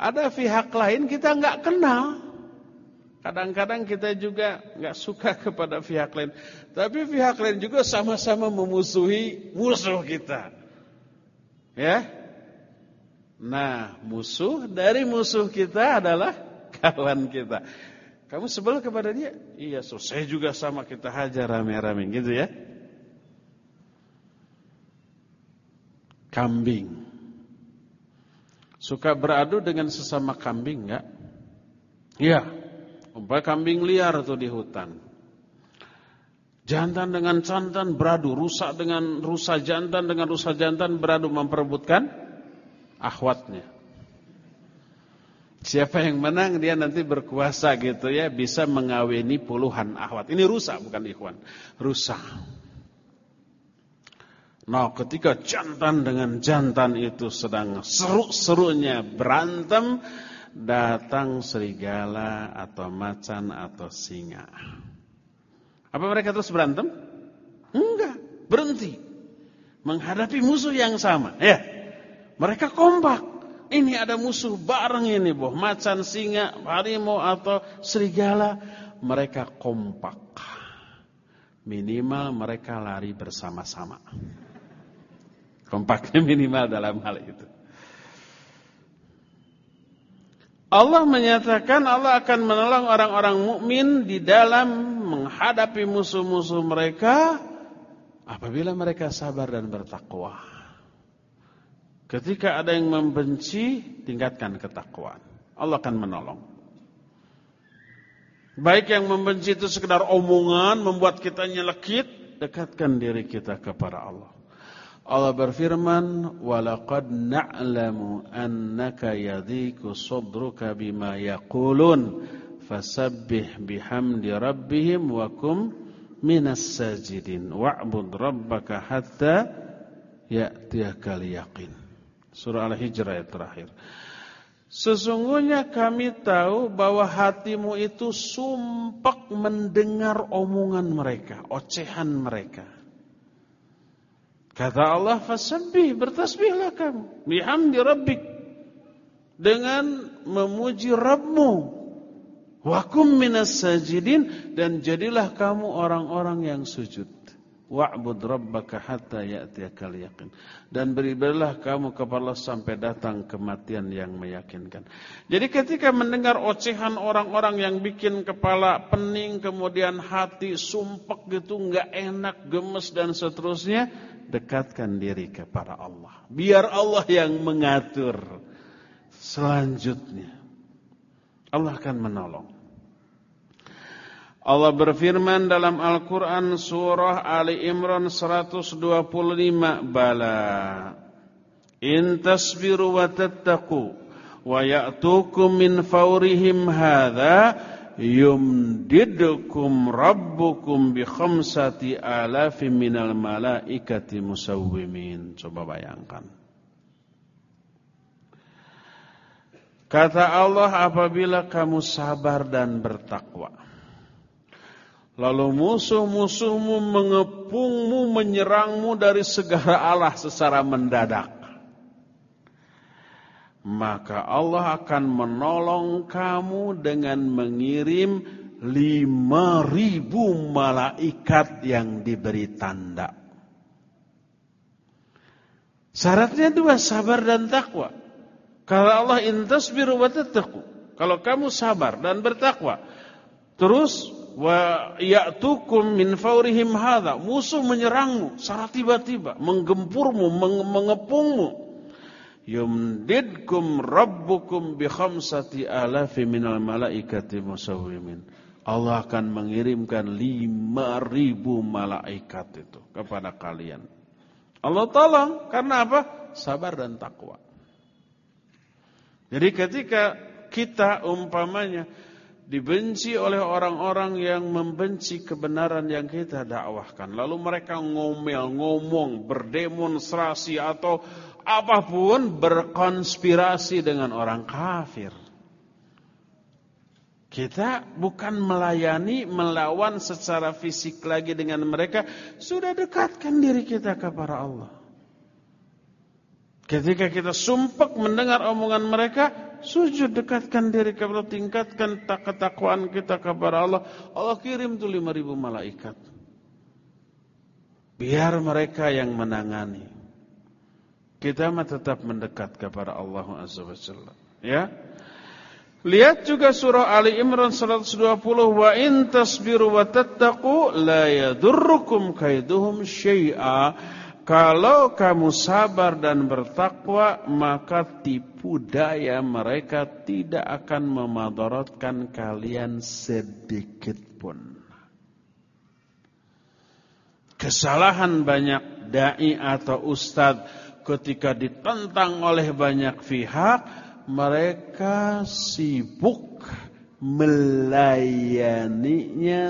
Ada pihak lain kita nggak kenal. Kadang-kadang kita juga nggak suka <laughs> kepada pihak lain. Tapi pihak lain juga sama-sama memusuhi musuh kita. Ya. Nah, musuh dari musuh kita adalah <laughs> kawan kita. Kamu sebel kepada dia? Iya, so saya juga sama kita hajar rame-rame gitu ya. Kambing. Suka beradu dengan sesama kambing enggak? Iya. Umpamanya kambing liar tuh di hutan. Jantan dengan jantan beradu, rusak dengan rusa jantan dengan rusa jantan beradu memperebutkan akhwatnya. Siapa yang menang dia nanti berkuasa gitu ya, bisa mengawini puluhan akhwat. Ini rusak bukan ikhwan, rusak. Nah, ketika jantan dengan jantan itu sedang seru-serunya berantem, datang serigala atau macan atau singa. Apa mereka terus berantem? Enggak, berhenti. Menghadapi musuh yang sama. Ya, mereka kompak. Ini ada musuh bareng ini, boh. Macan, singa, harimau atau serigala. Mereka kompak. Minimal mereka lari bersama-sama. Kompaknya minimal dalam hal itu. Allah menyatakan Allah akan menolong orang-orang mukmin di dalam menghadapi musuh-musuh mereka apabila mereka sabar dan bertakwa. Ketika ada yang membenci, tingkatkan ketakwaan. Allah akan menolong. Baik yang membenci itu sekedar omongan, membuat kita nyelekit, dekatkan diri kita kepada Allah. Allah berfirman, "Walaqad na'lamu annaka yadhiku sadruka bima yaqulun, fasabbih bihamdi rabbihim wa kum minas sajidin wa'bud rabbaka hatta ya'tiyakal yaqin." Surah Al-Hijr ayat terakhir. Sesungguhnya kami tahu bahwa hatimu itu sumpah mendengar omongan mereka, ocehan mereka. Kata Allah, fasabbih, bertasbihlah kamu. Bihamdi rabbik. Dengan memuji Rabbmu. Wakum minas sajidin. Dan jadilah kamu orang-orang yang sujud. Wa'bud rabbaka hatta ya'tiyakal yakin. Dan beribadahlah kamu kepada Allah sampai datang kematian yang meyakinkan. Jadi ketika mendengar ocehan orang-orang yang bikin kepala pening, kemudian hati sumpek gitu, nggak enak, gemes dan seterusnya dekatkan diri kepada Allah. Biar Allah yang mengatur selanjutnya. Allah akan menolong. Allah berfirman dalam Al-Quran surah Ali Imran 125 Bala In tasbiru wa tattaku Wa ya'tukum min fawrihim hadha yumdidkum rabbukum bi khamsati alafin minal malaikati musawwimin. Coba bayangkan. Kata Allah apabila kamu sabar dan bertakwa. Lalu musuh-musuhmu mengepungmu, menyerangmu dari segala Allah secara mendadak maka Allah akan menolong kamu dengan mengirim lima ribu malaikat yang diberi tanda. Syaratnya dua, sabar dan takwa. Kalau Allah intasbiru wa tattaqu. Kalau kamu sabar dan bertakwa. Terus wa ya'tukum min faurihim hadza. Musuh menyerangmu secara tiba-tiba, menggempurmu, mengepungmu yumdidkum rabbukum bi khamsati alafi minal malaikati musawwimin. Allah akan mengirimkan lima ribu malaikat itu kepada kalian. Allah tolong karena apa? Sabar dan takwa. Jadi ketika kita umpamanya dibenci oleh orang-orang yang membenci kebenaran yang kita dakwahkan. Lalu mereka ngomel, ngomong, berdemonstrasi atau apa pun berkonspirasi dengan orang kafir. Kita bukan melayani, melawan secara fisik lagi dengan mereka. Sudah dekatkan diri kita kepada Allah. Ketika kita sumpah mendengar omongan mereka, sujud dekatkan diri kepada tingkatkan ketakwaan kita kepada Allah. Allah kirim tuh lima ribu malaikat. Biar mereka yang menangani. Kita mah tetap mendekat kepada Allah Azza wa Jalla. Ya. Lihat juga surah Ali Imran 120 wa in tasbiru wa tattaqu la yadurrukum kaiduhum syai'a. Kalau kamu sabar dan bertakwa maka tipu daya mereka tidak akan memadaratkan kalian sedikit pun. Kesalahan banyak dai atau ustadz ketika ditentang oleh banyak pihak mereka sibuk melayaninya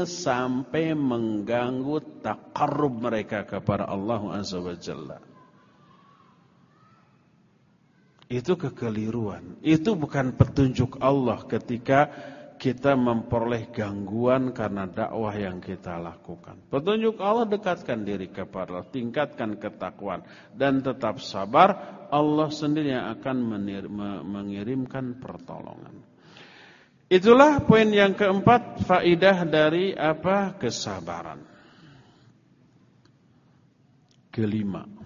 sampai mengganggu takarrub mereka kepada Allah Azza wa Jalla. Itu kekeliruan. Itu bukan petunjuk Allah ketika kita memperoleh gangguan karena dakwah yang kita lakukan. Petunjuk Allah dekatkan diri kepada Allah, tingkatkan ketakwaan dan tetap sabar. Allah sendiri yang akan mengirimkan pertolongan. Itulah poin yang keempat, faidah dari apa? Kesabaran. Kelima.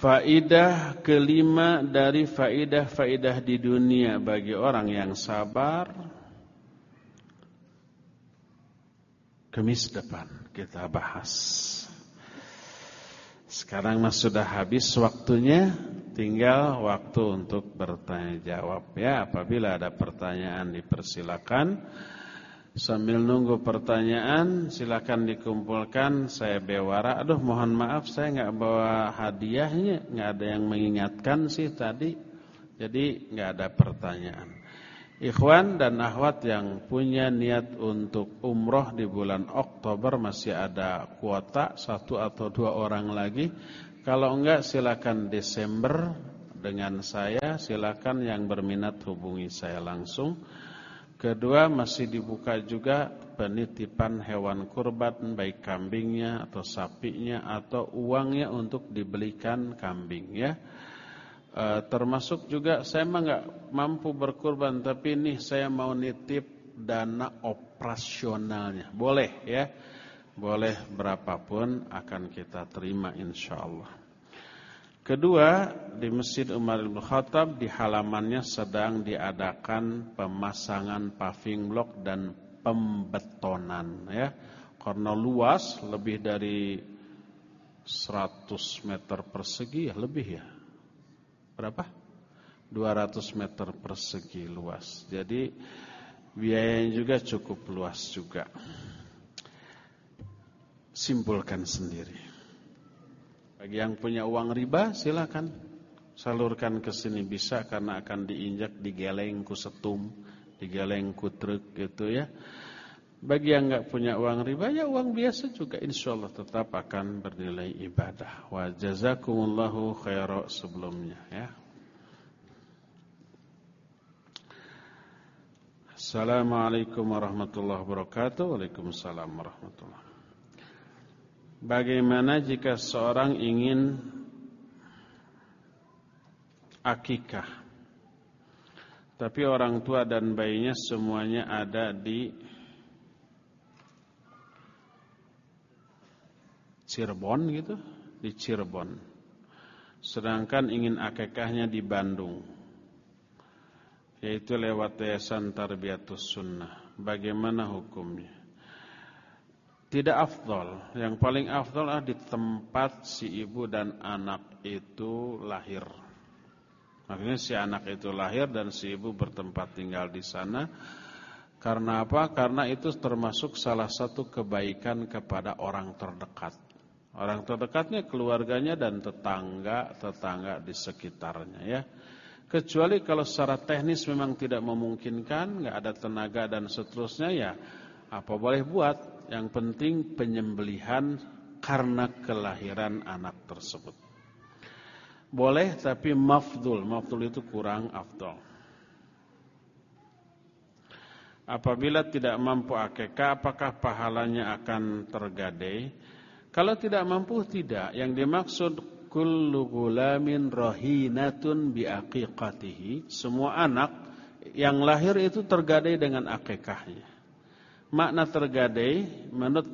Faidah kelima dari faidah-faidah di dunia bagi orang yang sabar. Kemis depan kita bahas. Sekarang mas sudah habis waktunya, tinggal waktu untuk bertanya jawab ya. Apabila ada pertanyaan dipersilakan. Sambil nunggu pertanyaan, silakan dikumpulkan. Saya bewara. Aduh, mohon maaf saya nggak bawa hadiahnya, nggak ada yang mengingatkan sih tadi. Jadi nggak ada pertanyaan. Ikhwan dan akhwat yang punya niat untuk umroh di bulan Oktober masih ada kuota satu atau dua orang lagi. Kalau enggak silakan Desember dengan saya. Silakan yang berminat hubungi saya langsung. Kedua masih dibuka juga penitipan hewan kurban baik kambingnya atau sapinya atau uangnya untuk dibelikan kambing ya. E, termasuk juga saya mah nggak mampu berkurban tapi ini saya mau nitip dana operasionalnya. Boleh ya. Boleh berapapun akan kita terima insya Allah. Kedua, di Masjid Umar bin Khattab di halamannya sedang diadakan pemasangan paving block dan pembetonan ya. Karena luas lebih dari 100 meter persegi ya, lebih ya. Berapa? 200 meter persegi luas. Jadi biayanya juga cukup luas juga. Simpulkan sendiri. Bagi yang punya uang riba silakan salurkan ke sini bisa karena akan diinjak digeleng ku setum, digeleng ku truk gitu ya. Bagi yang nggak punya uang riba ya uang biasa juga insyaallah tetap akan bernilai ibadah. Wa jazakumullahu khairan sebelumnya ya. Assalamualaikum warahmatullahi wabarakatuh. Waalaikumsalam warahmatullahi Bagaimana jika seorang ingin akikah? Tapi orang tua dan bayinya semuanya ada di Cirebon gitu Di Cirebon. Sedangkan ingin akikahnya di Bandung Yaitu lewat Yayasan Tarbiyatus Sunnah. Bagaimana hukumnya tidak afdol. Yang paling afdol adalah di tempat si ibu dan anak itu lahir. Makanya si anak itu lahir dan si ibu bertempat tinggal di sana. Karena apa? Karena itu termasuk salah satu kebaikan kepada orang terdekat. Orang terdekatnya keluarganya dan tetangga-tetangga di sekitarnya ya. Kecuali kalau secara teknis memang tidak memungkinkan, nggak ada tenaga dan seterusnya ya apa boleh buat yang penting penyembelihan karena kelahiran anak tersebut. Boleh tapi mafdul. Mafdul itu kurang afdol. Apabila tidak mampu akekah, apakah pahalanya akan tergadai? Kalau tidak mampu, tidak. Yang dimaksud kullu gulamin rohinatun biaqiqatihi. Semua anak yang lahir itu tergadai dengan akekahnya. Makna tergadai menurut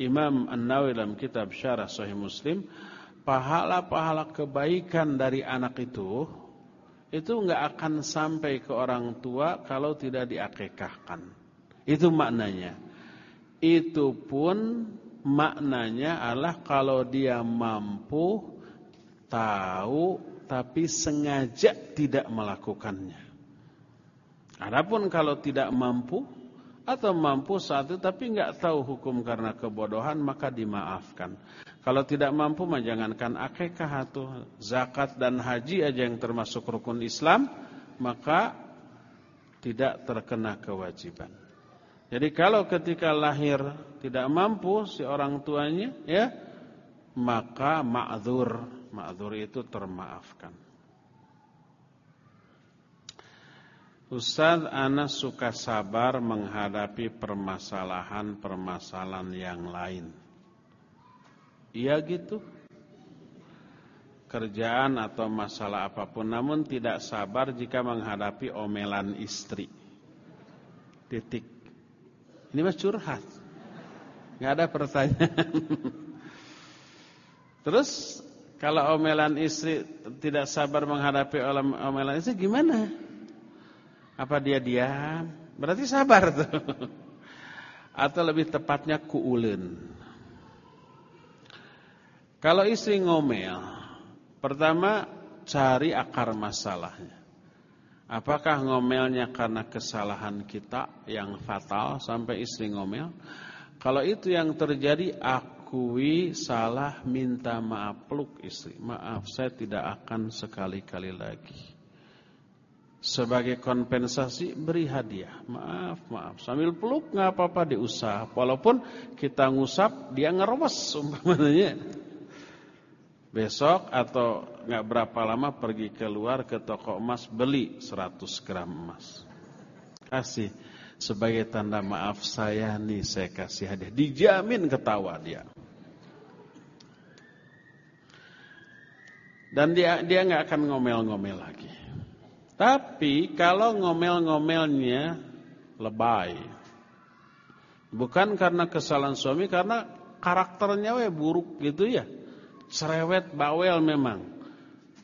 Imam An-Nawawi dalam kitab Syarah Sahih Muslim, pahala-pahala kebaikan dari anak itu itu nggak akan sampai ke orang tua kalau tidak diakekahkan. Itu maknanya. Itu pun maknanya adalah kalau dia mampu tahu tapi sengaja tidak melakukannya. Adapun kalau tidak mampu atau mampu saat itu tapi nggak tahu hukum karena kebodohan maka dimaafkan. Kalau tidak mampu mah jangankan akikah atau zakat dan haji aja yang termasuk rukun Islam maka tidak terkena kewajiban. Jadi kalau ketika lahir tidak mampu si orang tuanya ya maka ma'dzur, ma'dzur itu termaafkan. Ustaz Ana suka sabar menghadapi permasalahan-permasalahan yang lain. Iya gitu. Kerjaan atau masalah apa pun namun tidak sabar jika menghadapi omelan istri. Titik. Ini mas curhat. Gak ada pertanyaan. <laughs> Terus kalau omelan istri tidak sabar menghadapi omelan istri gimana? Apa dia diam? Berarti sabar tuh. Atau lebih tepatnya kuulen. Kalau istri ngomel, pertama cari akar masalahnya. Apakah ngomelnya karena kesalahan kita yang fatal sampai istri ngomel? Kalau itu yang terjadi, akui salah, minta maaf, peluk istri. Maaf, saya tidak akan sekali-kali lagi. Sebagai kompensasi beri hadiah. Maaf, maaf. Sambil peluk nggak apa-apa diusap. Walaupun kita ngusap dia ngerobos umpamanya. Besok atau nggak berapa lama pergi keluar ke toko emas beli 100 gram emas. Kasih sebagai tanda maaf saya nih saya kasih hadiah. Dijamin ketawa dia. Dan dia dia nggak akan ngomel-ngomel lagi. Tapi kalau ngomel-ngomelnya lebay. Bukan karena kesalahan suami, karena karakternya we buruk gitu ya. Cerewet, bawel memang.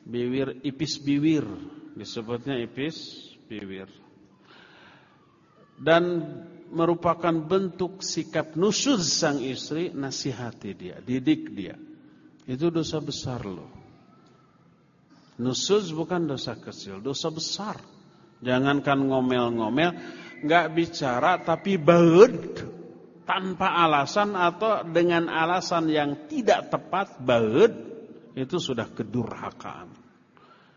Biwir, ipis biwir. Disebutnya ipis biwir. Dan merupakan bentuk sikap nusuz sang istri, nasihati dia, didik dia. Itu dosa besar loh. Nusuz bukan dosa kecil, dosa besar. Jangankan ngomel-ngomel, nggak bicara tapi baud tanpa alasan atau dengan alasan yang tidak tepat baud itu sudah kedurhakaan.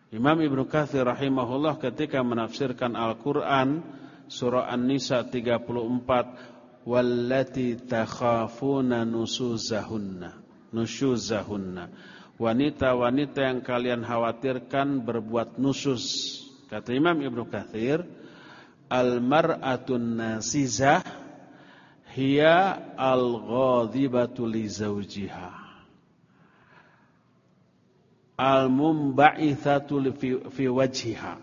Imam Ibnu Katsir rahimahullah ketika menafsirkan Al-Qur'an surah An-Nisa 34 wallati takhafuna nusuzahunna nusuzahunna wanita-wanita yang kalian khawatirkan berbuat nusus. Kata Imam Ibnu Katsir, al-mar'atun nasizah hiya al-ghadibatu li zawjiha. Al-mumba'ithatu fi wajhiha.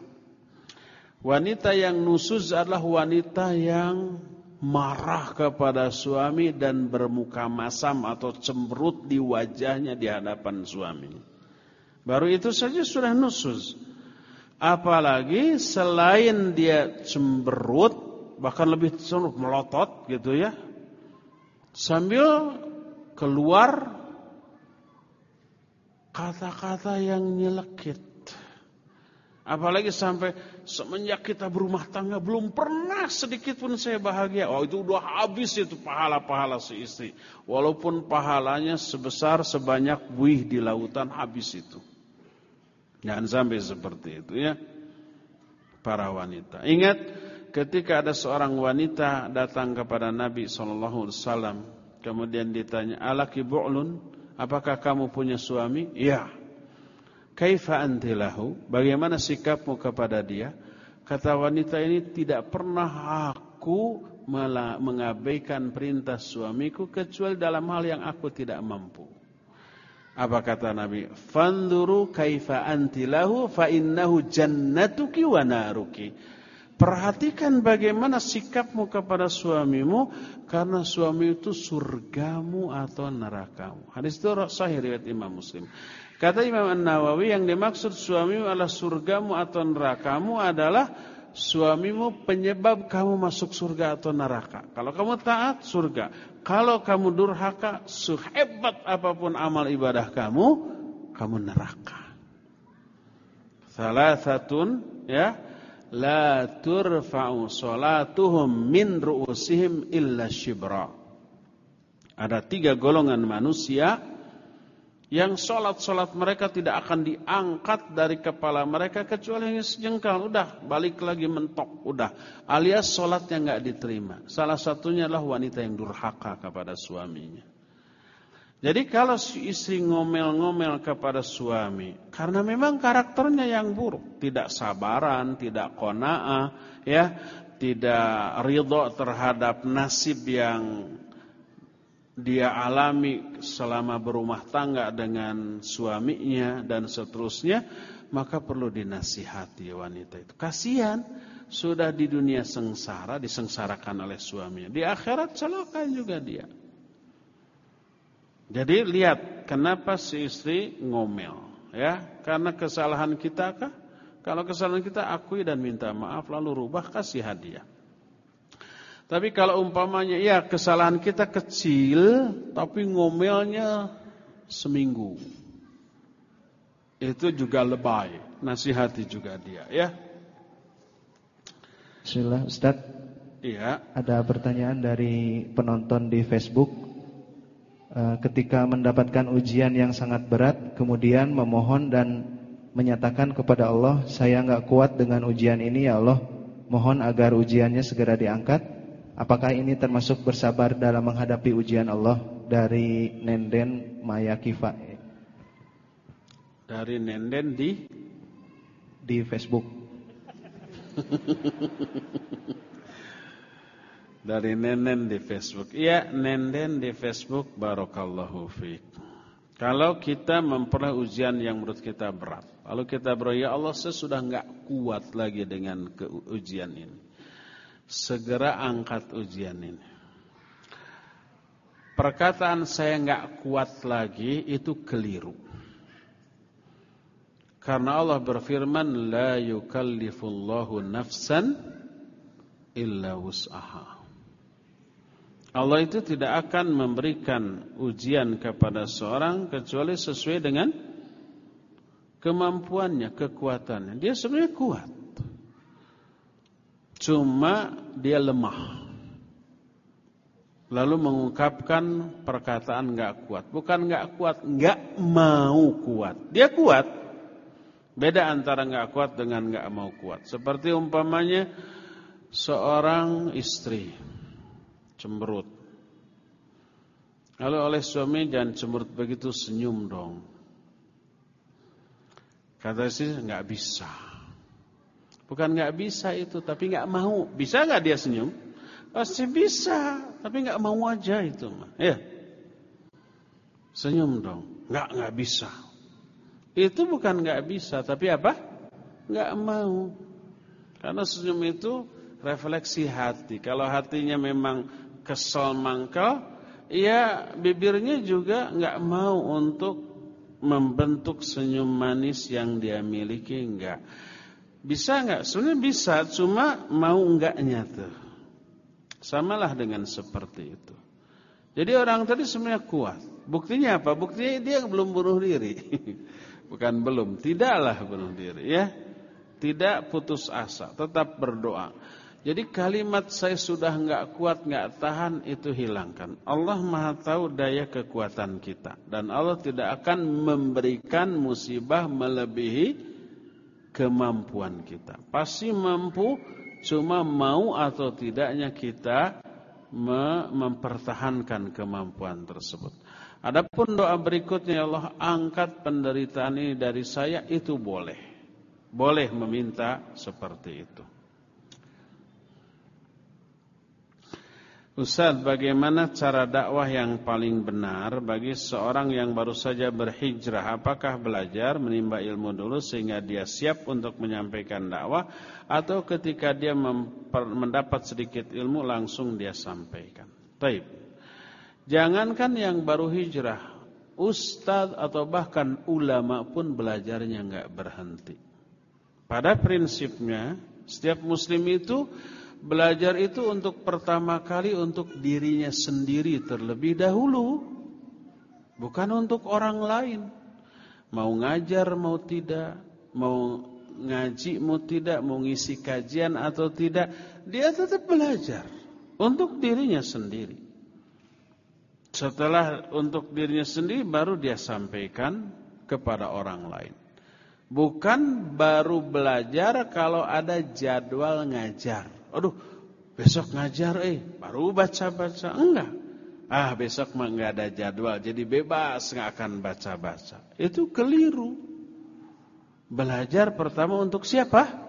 Wanita yang nusus adalah wanita yang marah kepada suami dan bermuka masam atau cemberut di wajahnya di hadapan suami. Baru itu saja sudah nusus. Apalagi selain dia cemberut, bahkan lebih melotot gitu ya. Sambil keluar kata-kata yang nyelekit. Apalagi sampai semenjak kita berumah tangga belum pernah sedikit pun saya bahagia. Oh itu udah habis itu pahala-pahala si istri. Walaupun pahalanya sebesar sebanyak buih di lautan habis itu. Jangan sampai seperti itu ya. Para wanita. Ingat ketika ada seorang wanita datang kepada Nabi SAW. Kemudian ditanya, Alaki bu'lun, apakah kamu punya suami? Iya. Kaifa antilahu? Bagaimana sikapmu kepada dia? Kata wanita ini tidak pernah aku mengabaikan perintah suamiku kecuali dalam hal yang aku tidak mampu. Apa kata Nabi? Fanduru kaifa antilahu fa innahu jannatuki wa naruki. Perhatikan bagaimana sikapmu kepada suamimu karena suami itu surgamu atau nerakamu. Hadis itu sahih riwayat Imam Muslim. Kata Imam An-Nawawi yang dimaksud suamimu adalah surgamu atau nerakamu adalah suamimu penyebab kamu masuk surga atau neraka. Kalau kamu taat surga, kalau kamu durhaka, sehebat apa pun amal ibadah kamu, kamu neraka. Salah satun ya la turfa'u salatuhum min ru'usihim illa shibra. Ada tiga golongan manusia yang sholat-sholat mereka tidak akan diangkat dari kepala mereka kecuali hanya sejengkal. Udah, balik lagi mentok. Udah, alias sholatnya nggak diterima. Salah satunya adalah wanita yang durhaka kepada suaminya. Jadi kalau si istri ngomel-ngomel kepada suami, karena memang karakternya yang buruk, tidak sabaran, tidak kona'ah, ya, tidak ridho terhadap nasib yang dia alami selama berumah tangga dengan suaminya dan seterusnya, maka perlu dinasihati wanita itu. Kasihan sudah di dunia sengsara, disengsarakan oleh suaminya. Di akhirat celaka juga dia. Jadi lihat kenapa si istri ngomel, ya? Karena kesalahan kita kah? Kalau kesalahan kita akui dan minta maaf lalu rubah kasih hadiah. Tapi kalau umpamanya ya kesalahan kita kecil tapi ngomelnya seminggu. Itu juga lebay, nasihati juga dia, ya. Bismillah, Ustaz. Iya. Ada pertanyaan dari penonton di Facebook Eh, ketika mendapatkan ujian yang sangat berat kemudian memohon dan menyatakan kepada Allah saya nggak kuat dengan ujian ini ya Allah mohon agar ujiannya segera diangkat apakah ini termasuk bersabar dalam menghadapi ujian Allah dari Nenden Maya Kifa dari Nenden di di Facebook <laughs> dari Nenen di Facebook. Iya, Nenen di Facebook barakallahu fiik. Kalau kita memperoleh ujian yang menurut kita berat, lalu kita berdoa, ya Allah saya sudah enggak kuat lagi dengan ujian ini. Segera angkat ujian ini. Perkataan saya enggak kuat lagi itu keliru. Karena Allah berfirman la yukallifullahu nafsan illa wus'aha. Allah itu tidak akan memberikan ujian kepada seorang kecuali sesuai dengan kemampuannya, kekuatannya. Dia sebenarnya kuat. Cuma dia lemah. Lalu mengungkapkan perkataan enggak kuat. Bukan enggak kuat, enggak mau kuat. Dia kuat. Beda antara enggak kuat dengan enggak mau kuat. Seperti umpamanya seorang istri cemberut. Kalau oleh suami jangan cemberut begitu senyum dong. Kata istri nggak bisa. Bukan nggak bisa itu, tapi nggak mau. Bisa nggak dia senyum? Pasti bisa, tapi nggak mau aja itu mah. Ya, senyum dong. Nggak nggak bisa. Itu bukan nggak bisa, tapi apa? Nggak mau. Karena senyum itu refleksi hati. Kalau hatinya memang kesel mangkal, ya bibirnya juga nggak mau untuk membentuk senyum manis yang dia miliki enggak. Bisa nggak? Sebenarnya bisa, cuma mau enggaknya tuh. Samalah dengan seperti itu. Jadi orang tadi sebenarnya kuat. Buktinya apa? Buktinya dia belum bunuh diri. <laughs> Bukan belum, tidaklah bunuh diri ya. Tidak putus asa, tetap berdoa. Jadi kalimat saya sudah enggak kuat, enggak tahan itu hilangkan. Allah Maha tahu daya kekuatan kita dan Allah tidak akan memberikan musibah melebihi kemampuan kita. Pasti mampu, cuma mau atau tidaknya kita mempertahankan kemampuan tersebut. Adapun doa berikutnya ya Allah angkat penderitaan ini dari saya itu boleh. Boleh meminta seperti itu. Ustaz, bagaimana cara dakwah yang paling benar bagi seorang yang baru saja berhijrah? Apakah belajar menimba ilmu dulu sehingga dia siap untuk menyampaikan dakwah atau ketika dia mendapat sedikit ilmu langsung dia sampaikan? Taib. Jangankan yang baru hijrah, ustaz atau bahkan ulama pun belajarnya nggak berhenti. Pada prinsipnya, setiap muslim itu Belajar itu untuk pertama kali untuk dirinya sendiri terlebih dahulu. Bukan untuk orang lain. Mau ngajar mau tidak, mau ngaji mau tidak, mau ngisi kajian atau tidak, dia tetap belajar untuk dirinya sendiri. Setelah untuk dirinya sendiri baru dia sampaikan kepada orang lain. Bukan baru belajar kalau ada jadwal ngajar. Aduh, besok ngajar eh, baru baca-baca. Enggak. Ah, besok mah enggak ada jadwal, jadi bebas enggak akan baca-baca. Itu keliru. Belajar pertama untuk siapa?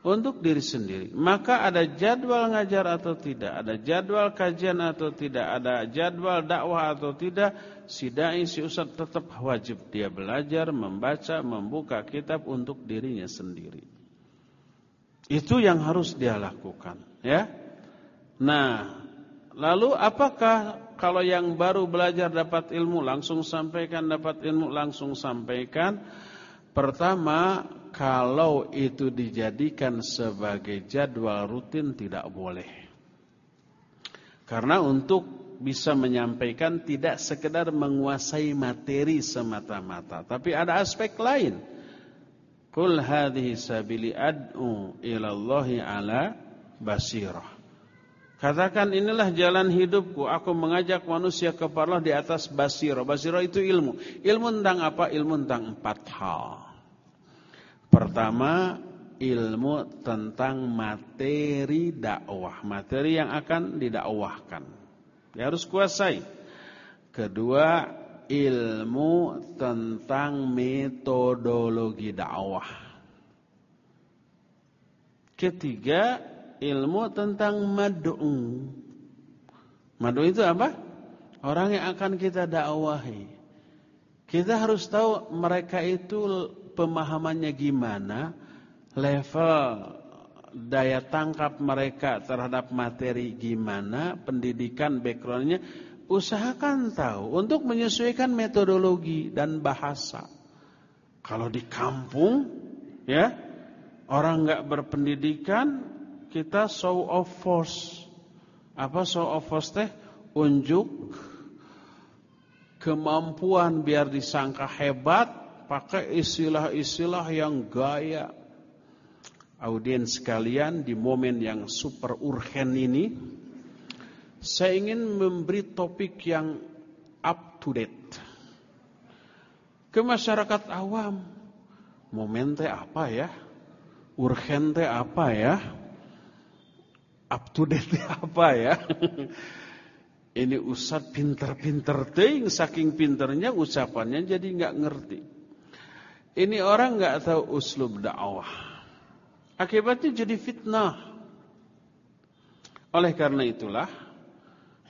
Untuk diri sendiri. Maka ada jadwal ngajar atau tidak, ada jadwal kajian atau tidak, ada jadwal dakwah atau tidak, si dai si ustaz tetap wajib dia belajar, membaca, membuka kitab untuk dirinya sendiri. Itu yang harus dia lakukan, ya. Nah, lalu apakah kalau yang baru belajar dapat ilmu langsung sampaikan, dapat ilmu langsung sampaikan? Pertama, kalau itu dijadikan sebagai jadwal rutin tidak boleh. Karena untuk bisa menyampaikan tidak sekedar menguasai materi semata-mata, tapi ada aspek lain Kul hadhihi sabili ad'u ilallahi ala basirah. Katakan inilah jalan hidupku. Aku mengajak manusia kepada Allah di atas basirah. Basirah itu ilmu. Ilmu tentang apa? Ilmu tentang empat hal. Pertama, ilmu tentang materi dakwah. Materi yang akan didakwahkan. Dia harus kuasai. Kedua, ilmu tentang metodologi dakwah. Ketiga, ilmu tentang mad'u. Mad'u itu apa? Orang yang akan kita dakwahi. Kita harus tahu mereka itu pemahamannya gimana, level daya tangkap mereka terhadap materi gimana, pendidikan backgroundnya usahakan tahu untuk menyesuaikan metodologi dan bahasa. Kalau di kampung, ya orang nggak berpendidikan, kita show of force. Apa show of force teh? Unjuk kemampuan biar disangka hebat, pakai istilah-istilah yang gaya. Audiens sekalian di momen yang super urgen ini, saya ingin memberi topik yang up to date. Ke masyarakat awam. Momente apa ya? Urgente apa ya? Up to date <laughs> apa ya? Ini usat pinter-pinter ting, saking pinternya ucapannya jadi nggak ngerti. Ini orang nggak tahu uslub dakwah. Akibatnya jadi fitnah. Oleh karena itulah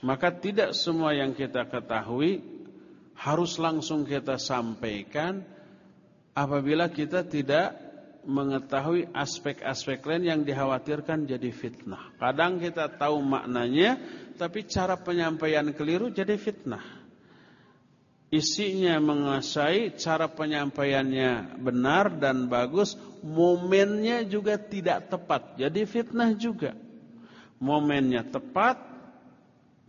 maka tidak semua yang kita ketahui harus langsung kita sampaikan apabila kita tidak mengetahui aspek-aspek lain yang dikhawatirkan jadi fitnah. Kadang kita tahu maknanya tapi cara penyampaian keliru jadi fitnah. Isinya menguasai, cara penyampaiannya benar dan bagus, momennya juga tidak tepat. Jadi fitnah juga. Momennya tepat,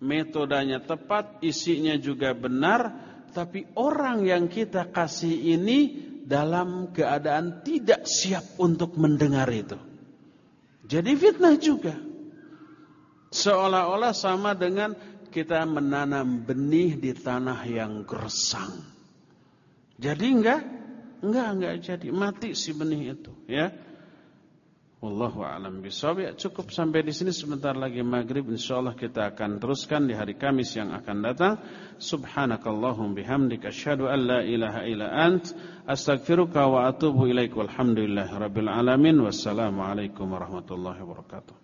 metodenya tepat, isinya juga benar, tapi orang yang kita kasih ini dalam keadaan tidak siap untuk mendengar itu. Jadi fitnah juga. Seolah-olah sama dengan kita menanam benih di tanah yang gersang. Jadi enggak, enggak, enggak jadi mati si benih itu, ya. Wallahu a'lam bishawab. Ya, cukup sampai di sini sebentar lagi maghrib insyaallah kita akan teruskan di hari Kamis yang akan datang. Subhanakallahum bihamdika asyhadu an la ilaha illa ant astaghfiruka wa atubu ilaik walhamdulillahirabbil alamin wassalamu alaikum warahmatullahi wabarakatuh.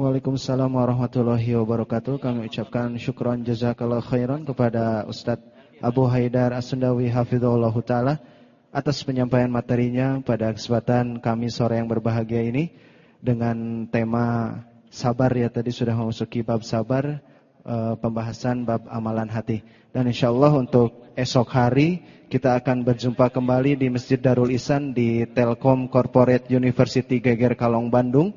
Waalaikumsalam warahmatullahi wabarakatuh. Kami ucapkan syukron jazakallah khairan kepada Ustadz Abu Haidar Asundawi Hafizullah Ta'ala atas penyampaian materinya pada kesempatan kami sore yang berbahagia ini dengan tema sabar ya tadi sudah memasuki bab sabar uh, pembahasan bab amalan hati. Dan insya Allah untuk esok hari kita akan berjumpa kembali di Masjid Darul Isan di Telkom Corporate University Geger Kalong Bandung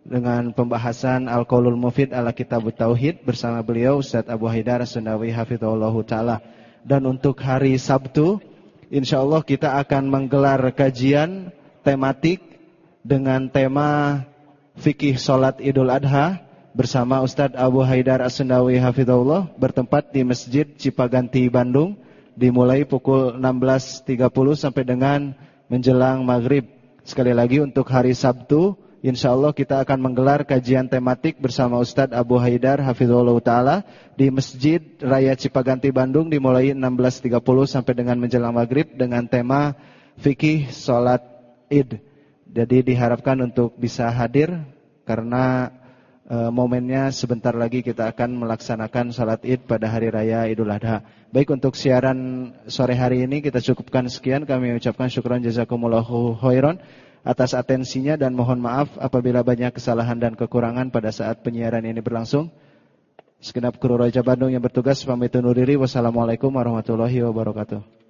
dengan pembahasan Al-Qaulul Mufid ala Kitab Tauhid bersama beliau Ustaz Abu Haidar Sundawi Hafizullah taala. Dan untuk hari Sabtu insya Allah kita akan menggelar kajian tematik dengan tema fikih salat Idul Adha bersama Ustadz Abu Haidar As-Sundawi bertempat di Masjid Cipaganti Bandung dimulai pukul 16.30 sampai dengan menjelang maghrib. Sekali lagi untuk hari Sabtu, insya Allah kita akan menggelar kajian tematik bersama Ustadz Abu Haidar Hafidhullah Ta'ala di Masjid Raya Cipaganti Bandung dimulai 16.30 sampai dengan menjelang maghrib dengan tema fikih sholat id. Jadi diharapkan untuk bisa hadir karena e, momennya sebentar lagi kita akan melaksanakan salat Id pada hari raya Idul Adha. Baik untuk siaran sore hari ini kita cukupkan sekian. Kami ucapkan syukran jazakumullahu khairan atas atensinya dan mohon maaf apabila banyak kesalahan dan kekurangan pada saat penyiaran ini berlangsung. Segenap kru Raja Bandung yang bertugas pamit undur diri. Wassalamualaikum warahmatullahi wabarakatuh.